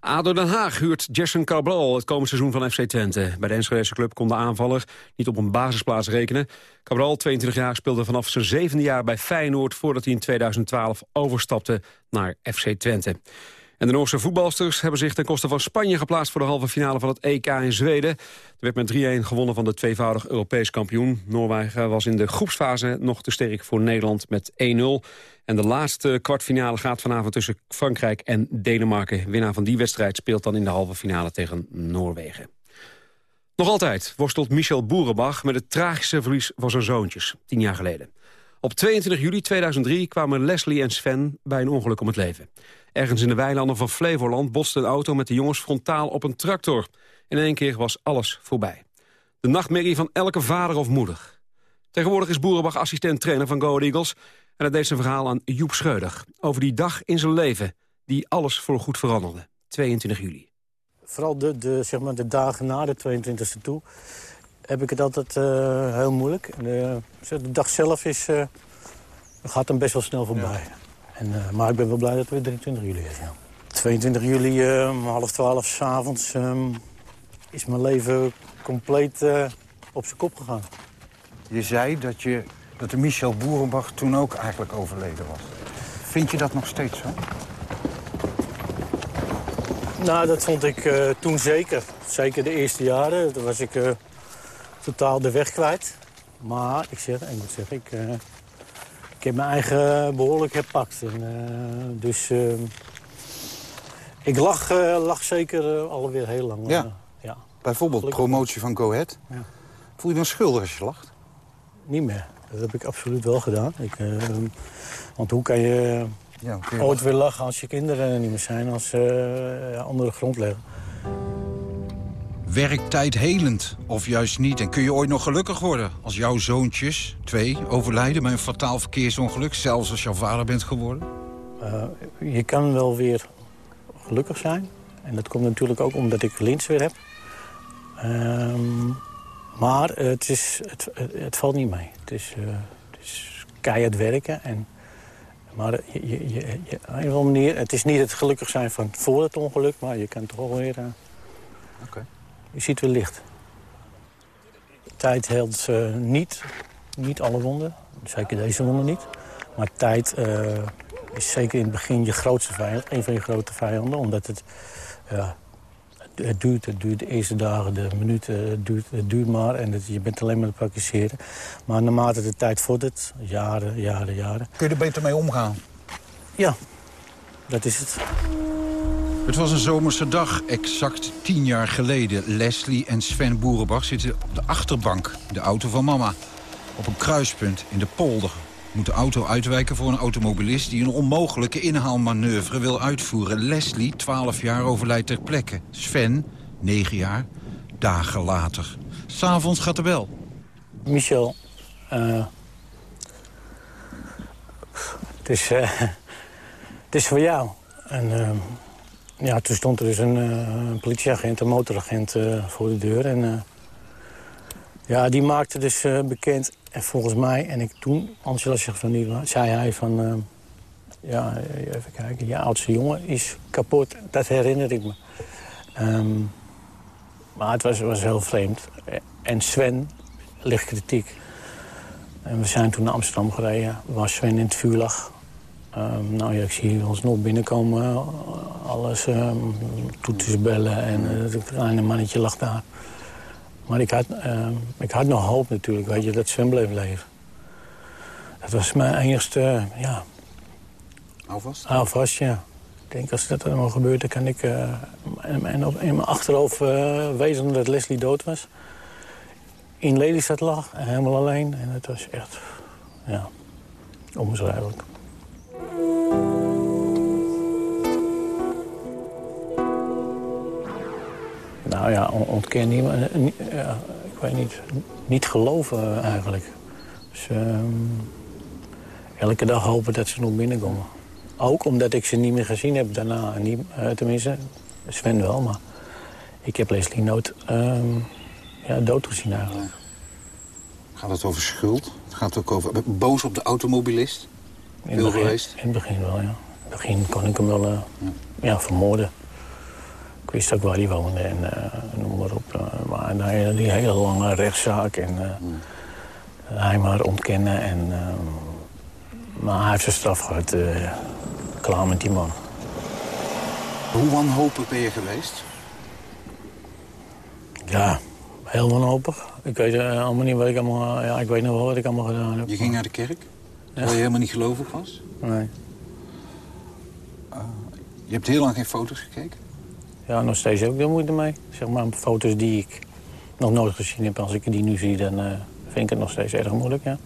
ADO Den Haag huurt Jason Cabral het komende seizoen van FC Twente. Bij de Enschedese club kon de aanvaller niet op een basisplaats rekenen. Cabral, 22 jaar, speelde vanaf zijn zevende jaar bij Feyenoord... voordat hij in 2012 overstapte naar FC Twente. En de Noorse voetbalsters hebben zich ten koste van Spanje geplaatst... voor de halve finale van het EK in Zweden. Er werd met 3-1 gewonnen van de tweevoudig Europees kampioen. Noorwegen was in de groepsfase nog te sterk voor Nederland met 1-0. En de laatste kwartfinale gaat vanavond tussen Frankrijk en Denemarken. Winnaar van die wedstrijd speelt dan in de halve finale tegen Noorwegen. Nog altijd worstelt Michel Boerenbach met het tragische verlies van zijn zoontjes, tien jaar geleden. Op 22 juli 2003 kwamen Leslie en Sven bij een ongeluk om het leven. Ergens in de weilanden van Flevoland botste een auto met de jongens frontaal op een tractor. In één keer was alles voorbij. De nachtmerrie van elke vader of moeder. Tegenwoordig is Boerenbach assistent-trainer van Go Eagles... en hij deed zijn verhaal aan Joep Schreuder. Over die dag in zijn leven die alles voor goed veranderde. 22 juli.
Vooral de, de, zeg maar de dagen na de 22e toe heb ik het altijd uh, heel moeilijk. De, de, dag zelf is, uh, gaat dan best wel snel voorbij. En, uh, maar ik ben wel blij dat het weer 23 juli is. Ja. 22 juli, om half twaalf s'avonds, um, is mijn leven compleet op zijn kop gegaan.
Je zei dat, je, dat de Michel Boerenbach toen ook eigenlijk overleden was. Vind je dat nog steeds zo?
Nou, dat vond ik toen zeker. Zeker de eerste jaren. Toen was ik totaal de weg kwijt. Maar ik, zeg, ik moet zeggen, ik, uh, ik heb mijn eigen behoorlijk herpakt. En, dus uh, ik lag, lag zeker alweer heel lang.
Ja. Bijvoorbeeld promotie van Go Ahead. Ja. Voel je dan schuldig als je lacht?
Niet meer. Dat heb ik absoluut wel gedaan. Ik, want hoe kan je, ja, kun je ooit weer lachen als je kinderen er niet meer zijn... als andere grond leggen?
werktijd helend of juist niet? En kun je ooit nog gelukkig worden als jouw zoontjes, twee, overlijden bij een fataal verkeersongeluk, zelfs als jouw vader bent geworden?
Uh, je kan wel weer gelukkig zijn. En dat komt natuurlijk ook omdat ik lins weer heb. Um, maar het, is, het, het, valt niet mee. Het is, uh, het is keihard werken. En, maar je, je, je, op een of andere manier, het is niet het gelukkig zijn van voor het ongeluk... maar je kan toch wel weer... Uh,
okay.
Je ziet weer licht. Tijd helpt uh, niet, niet alle wonden. Zeker deze wonden niet. Maar tijd is zeker in het begin je grootste vijand. Een van je grote vijanden. Omdat het, uh, het duurt, het duurt de eerste dagen, de minuten, het duurt, het duurt maar. En het, je bent alleen maar het praktiseren. Maar naarmate de tijd vordert, jaren, jaren, jaren...
Kun je er beter mee omgaan?
Ja, dat is het.
Het was een zomerse dag, exact tien jaar geleden. Leslie en Sven Boerenbach zitten op de achterbank, de auto van mama. Op een kruispunt in de polder moet de auto uitwijken voor een automobilist... die een onmogelijke inhaalmanoeuvre wil uitvoeren. Leslie, 12 jaar, overlijdt ter plekke. Sven, 9 jaar, dagen later. S'avonds gaat de bel.
Michel, uh, het, is, uh, het is voor jou. En... Uh, ja, toen stond er dus een, uh, een politieagent, een motoragent voor de deur. En ja, die maakte dus bekend, en volgens mij, en ik toen, Angela zegt van die, zei hij van... ja, even kijken, je oudste jongen is kapot, dat herinner ik me. Um, maar het was, was heel vreemd. En Sven, licht kritiek. En we zijn toen naar Amsterdam gereden, waar Sven in het vuur lag. Um, nou ja, ik zie ons nog binnenkomen. Alles, um, bellen en uh, het kleine mannetje lag daar. Maar ik had, uh, ik had nog hoop natuurlijk, weet je, dat Sven bleef leven. Dat was mijn enigste, ja...
Alvast?
Alvast, ja. Ik denk, als dat allemaal gebeurt, dan kan ik uh, in, in, mijn achterhoofd uh, wezen dat Leslie dood was. In Lelystad lag, helemaal alleen. En het was echt, ja, onbeschrijfelijk. Nou ja, on- ontkenning, eh, ja, ik weet niet, niet geloven eh, eigenlijk. Dus ehm, elke dag hopen dat ze nog binnenkomen. Ook omdat ik ze niet meer gezien heb daarna. Niet, eh, tenminste, Sven wel, maar ik heb Leslie nooit ehm, ja, dood gezien eigenlijk.
Gaat het over schuld? Gaat het ook over boos op de automobilist?
In het begin,
geweest?
In het begin wel, ja. In het begin kon ik hem wel ja, vermoorden. Wist ook waar hij woonde en eh, noem maar op. eh, maar nou, die hele lange rechtszaak en eh, hij maar ontkennen. En, maar hij heeft zijn straf gehad. eh, klaar met die man.
Hoe wanhopig ben je geweest?
Ja, heel wanhopig. Ik weet allemaal niet wat ik allemaal... Ja, ik weet nog wel wat ik allemaal gedaan heb.
Je ging naar de kerk?
Ja.
Je helemaal niet gelovig was?
Nee.
Je hebt heel lang geen foto's gekeken?
Ja, nog steeds ik er moeite mee. Zeg maar, foto's die ik nog nooit gezien heb. Als ik die nu zie, dan eh, vind ik het nog steeds erg moeilijk, ja.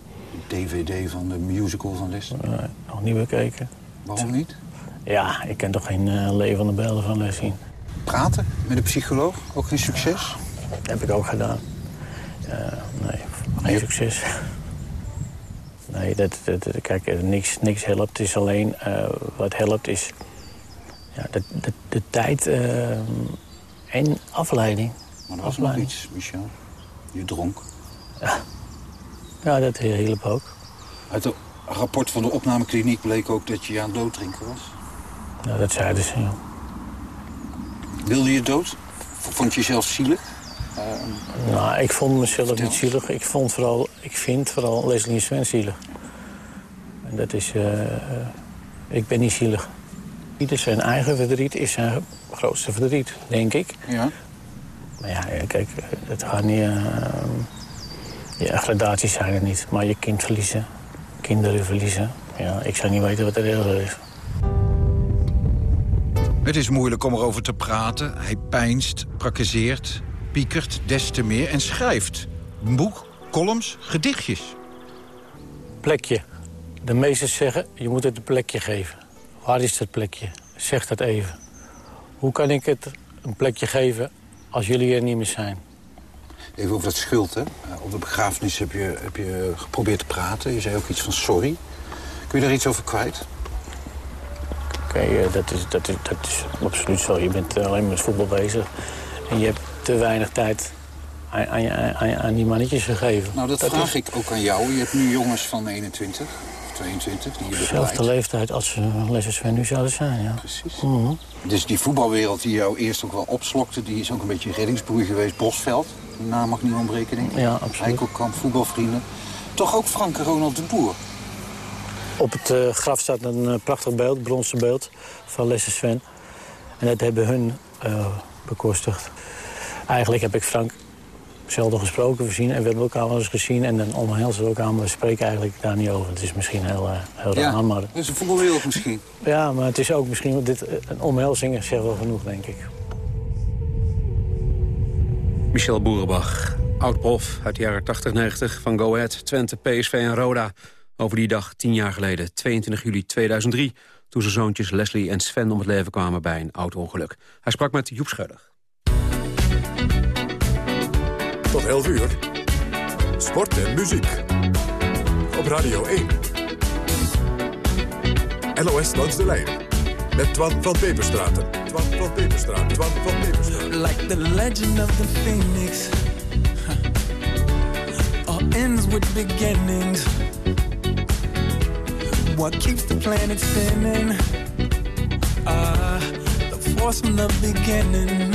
DVD van de musical van Leslie?
Nee, nog niet bekeken.
Waarom niet?
Ja, ik kan toch geen uh, levende beelden van Les zien.
Praten met een psycholoog? Ook geen succes?
Heb ik ook gedaan. Nee, geen succes. Nee, dat, dat, dat, kijk, niks, niks helpt. Het is alleen wat helpt is ja, de, de, de tijd uh, en afleiding.
Maar er was nog iets, Michel. Je dronk.
Ja, ja dat hielp ook.
Uit het rapport van de opnamekliniek bleek ook dat je aan het dooddrinken was?
Ja, dat zeiden ze, ja.
Wilde je dood? Vond je jezelf zielig?
Uh, nou, ik vond mezelf Vertel. niet zielig. Ik, vond vooral, ik vind vooral Leslie en Sven zielig. En dat is... Uh, ik ben niet zielig. Ieder zijn eigen verdriet is zijn grootste verdriet, denk ik.
Ja.
Maar ja, kijk, het gaat niet... Uh, ja, gradaties zijn er niet. Maar je kind verliezen, kinderen verliezen. Ja, ik zou niet weten wat er erger is.
Het is moeilijk om erover te praten. Hij pijnst, prakkezeert, piekert des te meer en schrijft. Een boek, columns, gedichtjes.
Plekje. De meesten zeggen, je moet het een plekje geven. Waar is dat plekje? Zeg dat even. Hoe kan ik het een plekje geven als jullie er niet meer zijn?
Even over dat schuld, hè. Op de begrafenis heb je, heb je geprobeerd te praten. Je zei ook iets van sorry. Kun je daar iets over kwijt?
Oké, okay, dat, is, dat, is, dat is absoluut zo. Je bent alleen met voetbal bezig. En je hebt te weinig tijd aan, aan, aan, aan die mannetjes gegeven.
Nou, dat, dat vraag is... ik ook aan jou. Je hebt nu jongens van 21, 22, die je
Dezelfde leeftijd als uh, Les Sven nu zouden zijn, ja.
Precies. Mm -hmm. Dus die voetbalwereld die jou eerst ook wel opslokte... die is ook een beetje reddingsboei geweest. Bosveld, naam mag niet ontbreken, denk ik.
Ja, absoluut.
Eikelkamp, voetbalvrienden. Toch ook Frank en Ronald de Boer.
Op het uh, graf staat een uh, prachtig beeld, bronzen beeld van Les Sven. En dat hebben hun uh, bekostigd. Eigenlijk heb ik Frank zelden gesproken, gezien en we hebben elkaar wel eens gezien. En dan omhelzen we elkaar, maar we spreken eigenlijk daar niet over. Het is misschien heel, heel raar,
ja,
maar...
Dat is een voetbalwereld misschien.
Ja, maar het is ook misschien... Dit, een omhelzing zegt wel genoeg, denk ik.
Michel Boerenbach, oud-prof uit de jaren 80-90 van Go Ahead, Twente, PSV en Roda. Over die dag, tien jaar geleden, 22 juli 2003... toen zijn zoontjes Leslie en Sven om het leven kwamen bij een auto-ongeluk. Hij sprak met Joep Schudder.
Tot 11 uur. Sport en muziek. Op Radio 1. LOS langs de lijn. Met Twan van Peperstraten. Twan van Peperstraten. Twan van Peperstraten.
Like the legend of the phoenix. All ends with beginnings. What keeps the planet spinning? Ah, the force from the beginning.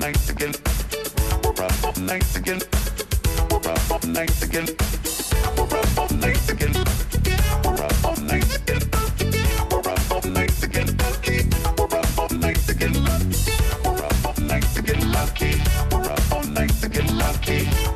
nights again. We're again. We're again. We're again. We're again. We're again. We're again. We're
again.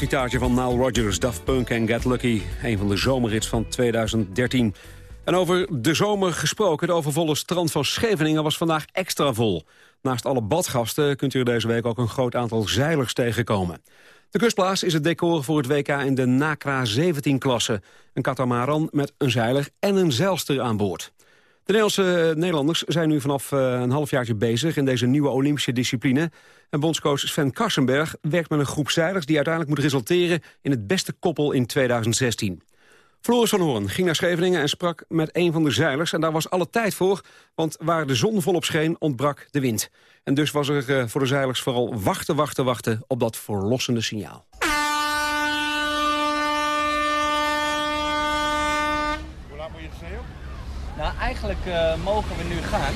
Gitaartje van Nile Rodgers, Daft Punk en Get Lucky. Een van de zomerrits van 2013. En over de zomer gesproken, het overvolle strand van Scheveningen was vandaag extra vol. Naast alle badgasten kunt u deze week ook een groot aantal zeilers tegenkomen. De kustplaats is het decor voor het WK in de NACRA 17-klasse. Een katamaran met een zeiler en een zeilster aan boord. De Nederlandse Nederlanders zijn nu vanaf eh, een halfjaartje bezig in deze nieuwe Olympische discipline. En bondscoach Sven Karsenberg werkt met een groep zeilers die uiteindelijk moet resulteren in het beste koppel in 2016. Floris van Hoorn ging naar Scheveningen en sprak met een van de zeilers. En daar was alle tijd voor, want waar de zon volop scheen ontbrak de wind. En dus was er eh, voor de zeilers vooral wachten, wachten, wachten op dat verlossende signaal.
Nou, eigenlijk eh, mogen we nu gaan.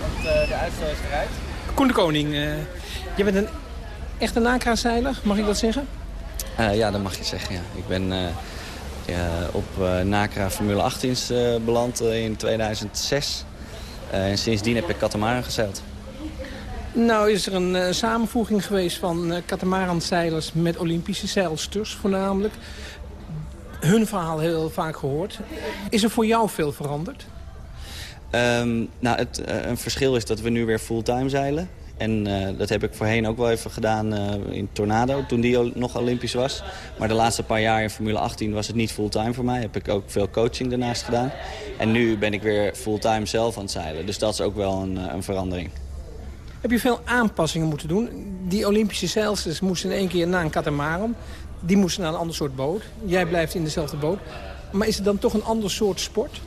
Want eh, de uitstel is eruit.
Koen de Koning, eh, je bent een echte nakra-zeiler, mag ik dat zeggen?
Eh, ja, dat mag je zeggen, ja. Ik ben eh, ja, op eh, NACRA Formule 8 dienst eh, beland in 2006. Eh, en sindsdien heb ik katamaran gezeild.
Nou is er een eh, samenvoeging geweest van uh, katamaranzeilers met Olympische zeilsters voornamelijk. Hun verhaal heel vaak gehoord. Is er voor jou veel veranderd?
Ehm, nou, het, eh, een verschil is dat we nu weer fulltime zeilen. En eh, dat heb ik voorheen ook wel even gedaan eh, in Tornado, toen die nog Olympisch was. Maar de laatste paar jaar in Formule 18 was het niet fulltime voor mij. Heb ik ook veel coaching daarnaast gedaan. En nu ben ik weer fulltime zelf aan het zeilen. Dus dat is ook wel een, een verandering.
Heb je veel aanpassingen moeten doen? Die Olympische zeilsters moesten in één keer naar een katamaran. Die moesten naar een ander soort boot. Jij blijft in dezelfde boot. Maar is het dan toch een ander soort sport?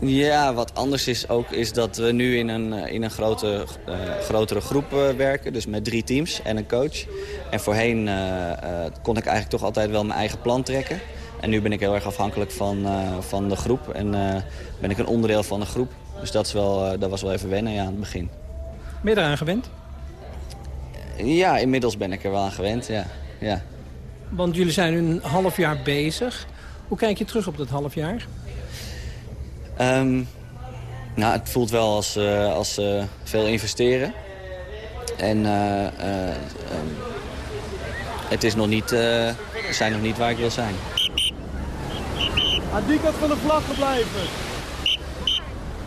Ja, wat anders is ook is dat we nu in een, eh, in een grote, eh, grotere groep eh, werken. Dus met drie teams en een coach. En voorheen kon ik eigenlijk toch altijd wel mijn eigen plan trekken. En nu ben ik heel erg afhankelijk van, van de groep. En ben ik een onderdeel van de groep. Dus dat, is wel, dat was wel even wennen ja, aan het begin.
Ben je eraan gewend?
Ja, inmiddels ben ik er wel aan gewend, ja. Ja.
Want jullie zijn nu een half jaar bezig. Hoe kijk je terug op dat half jaar?
Ehm, nou, het voelt wel als, eh, als eh, veel investeren. En eh, eh, ehm, het is nog niet, eh, we zijn nog niet waar ik wil zijn.
Aan die kant van de vlag blijven.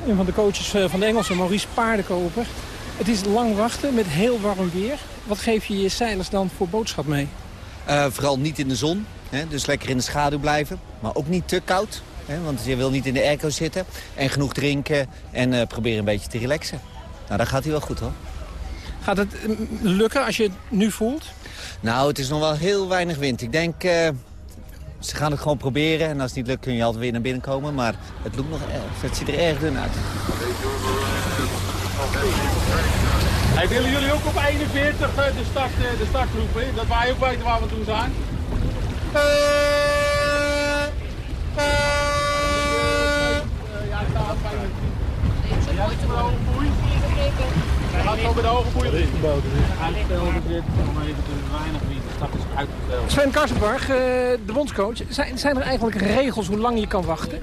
Een van de coaches eh, van de Engelsen, Maurice Paardenkoper. Het is lang wachten met heel warm weer. Wat geef je je zeilers dan voor boodschap mee?
Eh, vooral niet in de zon, hè, dus lekker in de schaduw blijven. Maar ook niet te koud, hè, want je wil niet in de airco zitten. En genoeg drinken en eh proberen een beetje te relaxen. Nou, dat gaat hij wel goed hoor.
Gaat het mm, lukken als je het nu voelt?
Nou, het is nog wel heel weinig wind. Ik denk, eh, ze gaan het gewoon proberen. En als het niet lukt kun je altijd weer naar binnen komen. Maar het, loopt nog het ziet er erg dun uit.
Hey, willen jullie ook op 41 eh, de start, eh, de start roepen? Dat wij ook weten waar we toen zijn. Ja, ik sta op 41. Jij ligt bij de hoge boei? Hij gaat zo bij de hoge boei. Hij stelde dit om even te weinig wie de is uitgesteld.
Sven Karsenbarg, eh, de bondscoach. Zijn, zijn er eigenlijk regels hoe lang je kan wachten?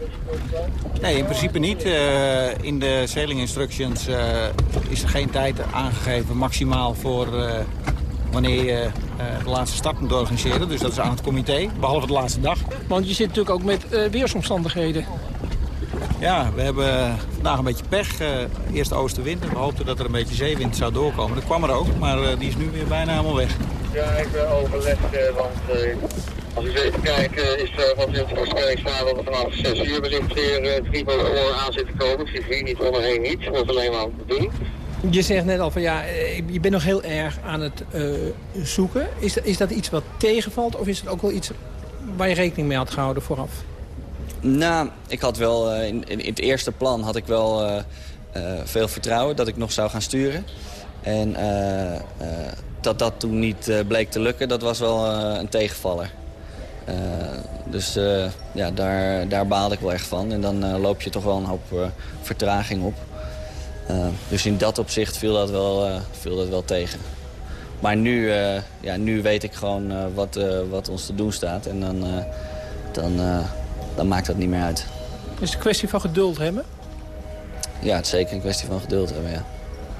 Nee, in principe niet. Eh, in de sailing instructions eh, is er geen tijd aangegeven maximaal voor eh, wanneer je eh, de laatste start moet organiseren. Dus dat is aan het comité, behalve de laatste dag.
Want je zit natuurlijk ook met eh, weersomstandigheden.
Ja, we hebben vandaag een beetje pech. Eh, eerst oostenwind. We hoopten dat er een beetje zeewind zou doorkomen. Dat kwam er ook, maar eh, die is nu weer bijna helemaal weg.
Ja, even overleg, eh, want eh, als we eens even kijken, is er wat in het voorspelling staan dat er vanaf 6 uur wellicht weer uh, drie oren aan zit te komen. Ik zie vier niet, onderheen niet. Dat is alleen maar aan het doen.
Je zegt net al van ja, je bent nog heel erg aan het eh, zoeken. Is, is dat iets wat tegenvalt of is het ook wel iets waar je rekening mee had gehouden vooraf?
Nou, ik had wel, eh, in, in, het eerste plan had ik wel eh, eh, veel vertrouwen dat ik nog zou gaan sturen. En dat dat toen niet bleek te lukken, dat was wel een tegenvaller. Dus ja, daar, daar baalde ik wel echt van. En dan loop je toch wel een hoop vertraging op. Dus in dat opzicht viel dat wel, viel dat wel tegen. Maar nu, ja, nu weet ik gewoon wat, wat ons te doen staat. En dan, dan, dan maakt dat niet meer uit.
Is het een kwestie van geduld hebben?
Ja, het is zeker een kwestie van geduld hebben, ja.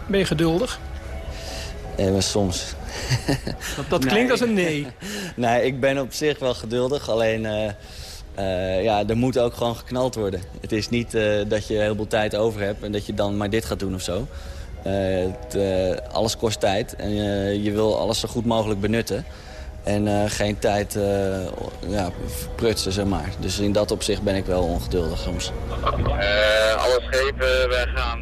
Ben je geduldig?
Eh, maar soms.
Dat, dat klinkt als een nee.
nee, ik ben op zich wel geduldig. Alleen, eh, eh, ja, er moet ook gewoon geknald worden. Het is niet eh, dat je een heleboel tijd over hebt en dat je dan maar dit gaat doen of zo. Het, alles kost tijd en je wil alles zo goed mogelijk benutten. En eh, geen tijd eh, ja, verprutsen, zeg maar. Dus in dat opzicht ben ik wel ongeduldig soms.
Eh, alle schepen, wij gaan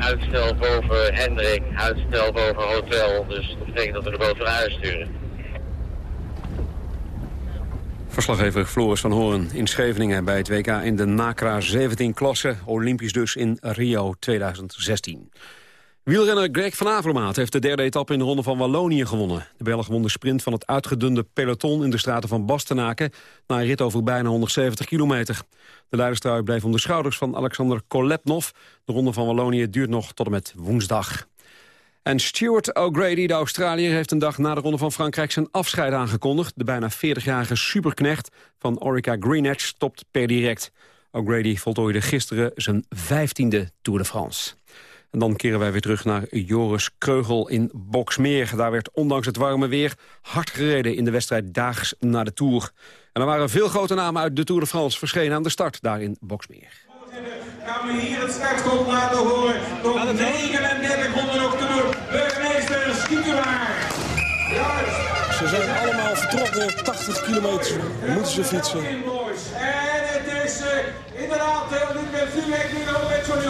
uitstel boven Hendrik, uitstel boven Hotel. Dus dat betekent dat we de boot van huis sturen.
Verslaggever Floris van Hoorn in Scheveningen bij het WK in de NACRA 17-klasse. Olympisch dus in Rio 2016. Wielrenner Greg van Avermaat heeft de derde etappe in de Ronde van Wallonië gewonnen. De Belg won de sprint van het uitgedunde peloton in de straten van Bastenaken... na een rit over bijna 170 kilometer. De leiderstrui bleef om de schouders van Alexander Kolepnov. De Ronde van Wallonië duurt nog tot en met woensdag. En Stuart O'Grady, de Australiër, heeft een dag na de Ronde van Frankrijk zijn afscheid aangekondigd. De bijna 40-jarige superknecht van Orica Greenedge stopt per direct. O'Grady voltooide gisteren zijn 15e Tour de France. En dan keren wij weer terug naar Joris Kreugel in Boksmeer. Daar werd ondanks het warme weer hard gereden in de wedstrijd daags na de Tour. En er waren veel grote namen uit de Tour de France verschenen aan de start daar in Boksmeer.
Gaan we hier het startschot laten horen. Tot 3900 oktober. Burgemeester, schiet u maar. Juist.
Ze zijn allemaal vertrokken, 80 kilometer moeten ze fietsen.
En het is eh, inderdaad met vuurwerk nu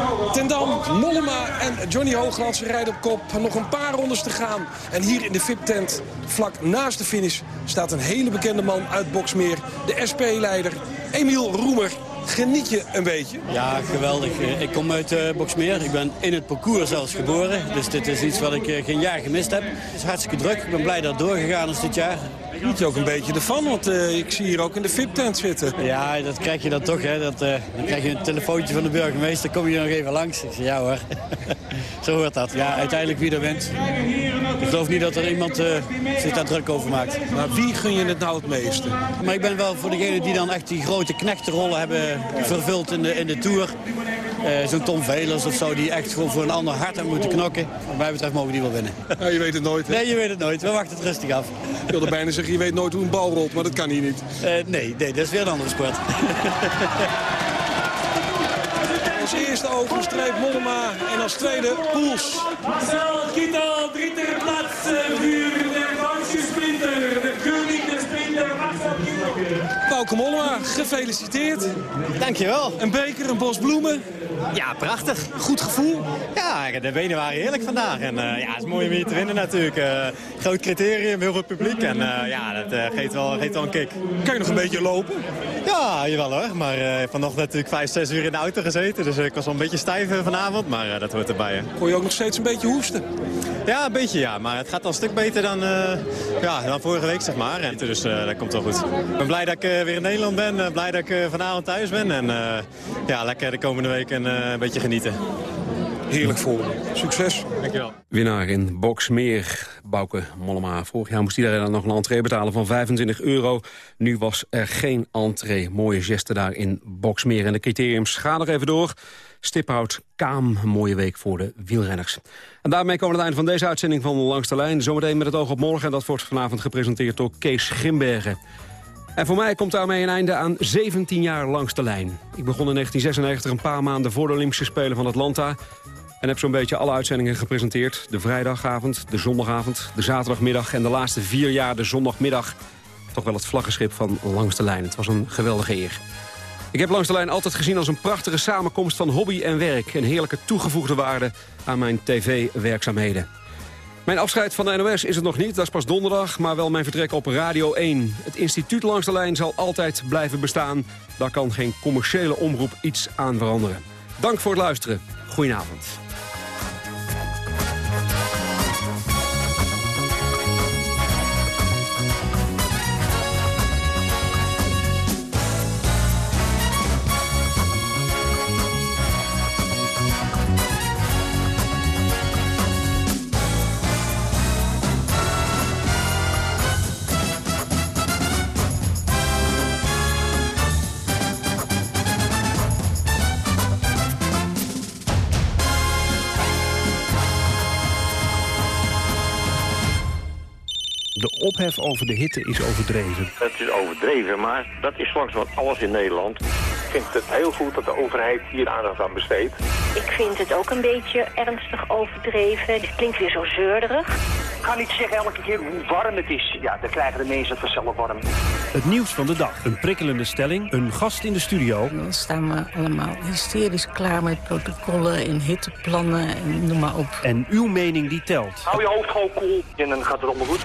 nog met Johnny Hoogland.
Ten Dam, Mollema en Johnny Hoogland rijden op kop. Nog een paar rondes te gaan. En hier in de VIP-tent, vlak naast de finish... staat een hele bekende man uit Boksmeer. De SP-leider, Emiel Roemer. Geniet je een beetje?
Ja, geweldig. Eh, Ik kom uit uh, Boksmeer. Ik ben in het parcours zelfs geboren. Dus dit is iets wat ik eh, geen jaar gemist heb. Het is hartstikke druk. Ik ben blij dat het doorgegaan is dit jaar.
Geniet je ook een beetje ervan? Want eh, ik zie hier ook in de VIP-tent zitten.
Ja, dat krijg je dan toch. Hè. Dat, eh, dan krijg je een telefoontje van de burgemeester. Kom je nog even langs? Ik zeg ja hoor. Zo hoort dat. Ja, uiteindelijk wie er wint. Ik geloof niet dat er iemand eh, zich daar druk over maakt.
Maar wie gun je het nou het meeste?
Maar ik ben wel voor degene die dan echt die grote knechtenrollen hebben vervuld in de, in de Tour. Eh, Zo'n Tom Velers of zo, die echt gewoon voor een ander hart hebben moeten knokken. Wat mij betreft mogen die wel winnen.
Ja, je weet het nooit. Hè?
Nee, je weet het nooit. We wachten het rustig af.
Ik wilde bijna zeggen, je weet nooit hoe een bal rolt, maar dat kan hier niet.
Eh, nee, nee, dat is weer een andere sport.
Als eerste over de streep Mollema en als tweede Poels.
Marcel Kittel, dritte plaats voor de Duitse sprinter. De koning de sprinter Marcel Kittel.
Bauke Mollema, gefeliciteerd.
Dankjewel.
Een beker, een bos bloemen.
Ja, prachtig.
Goed gevoel.
Ja, de benen waren heerlijk vandaag. En eh, ja, het is mooi om hier te winnen natuurlijk. Eh, groot criterium, heel veel publiek. En eh, ja, dat geeft, wel, geeft wel een kick.
Kan je nog een beetje lopen?
Ja, jawel hoor. Maar vanochtend natuurlijk vijf, zes uur in de auto gezeten. Dus ik was wel een beetje stijf vanavond. Maar dat hoort erbij. hè.
Je ook nog steeds een beetje hoesten?
Ja, een beetje ja. Maar het gaat al een stuk beter dan, eh, ja, dan vorige week, zeg maar. En dus eh, dat komt wel goed. Ik ben blij dat ik eh, weer in Nederland ben. blij dat ik vanavond thuis ben. En ja, lekker de komende eh, een beetje genieten.
Heerlijk voor. Succes.
Dankjewel.
Winnaar in Boksmeer, Bouke Mollema. Vorig jaar moest iedereen dan nog een entree betalen van 25 euro. Nu was er geen entree. Mooie geste daar in Boksmeer. En de criteriums gaan nog even door. Stiphout, Kaam, mooie week voor de wielrenners. En daarmee komen we aan het einde van deze uitzending van Langs de Lijn. Zometeen met het oog op morgen. En dat wordt vanavond gepresenteerd door Kees Grimbergen. En voor mij komt daarmee een einde aan 17 jaar langs de lijn. Ik begon in 1996, een paar maanden voor de Olympische Spelen van Atlanta... en heb zo'n beetje alle uitzendingen gepresenteerd. De vrijdagavond, de zondagavond, de zaterdagmiddag... en de laatste vier jaar de zondagmiddag. Toch wel het vlaggenschip van Langs de Lijn. Het was een geweldige eer. Ik heb Langs de Lijn altijd gezien als een prachtige samenkomst van hobby en werk... een heerlijke toegevoegde waarde aan mijn tv-werkzaamheden. Mijn afscheid van de NOS is het nog niet, dat is pas donderdag... maar wel mijn vertrek op Radio 1. Het instituut Langs de Lijn zal altijd blijven bestaan. Daar kan geen commerciële omroep iets aan veranderen. Dank voor het luisteren. Goedenavond.
Ophef over de hitte is overdreven.
Het is overdreven, maar dat is langs wat alles in Nederland. Ik vind het heel goed dat de overheid hier aandacht aan besteedt.
Ik vind het ook een beetje ernstig overdreven. Het klinkt weer zo zeurderig.
Ik ga niet zeggen elke keer hoe warm het is. Ja, dan krijgen de mensen het vanzelf warm.
Het nieuws van de dag. Een prikkelende stelling. Een gast in de studio.
Dan staan we allemaal hysterisch klaar met protocollen en hitteplannen en noem maar op.
En uw mening die telt.
Hou je hoofd gewoon koel en dan gaat het allemaal goed.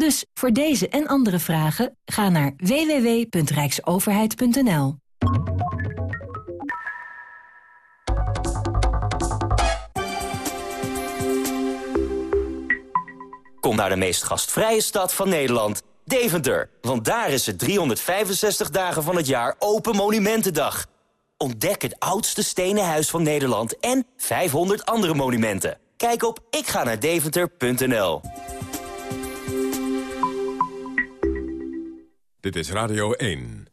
Dus voor deze en andere vragen ga naar www.rijksoverheid.nl.
Kom naar de meest gastvrije stad van Nederland, Deventer. Want daar is het 365 dagen van het jaar Open Monumentendag. Ontdek het oudste stenen huis van Nederland en 500 andere monumenten. Kijk op ikga
Dit is Radio 1.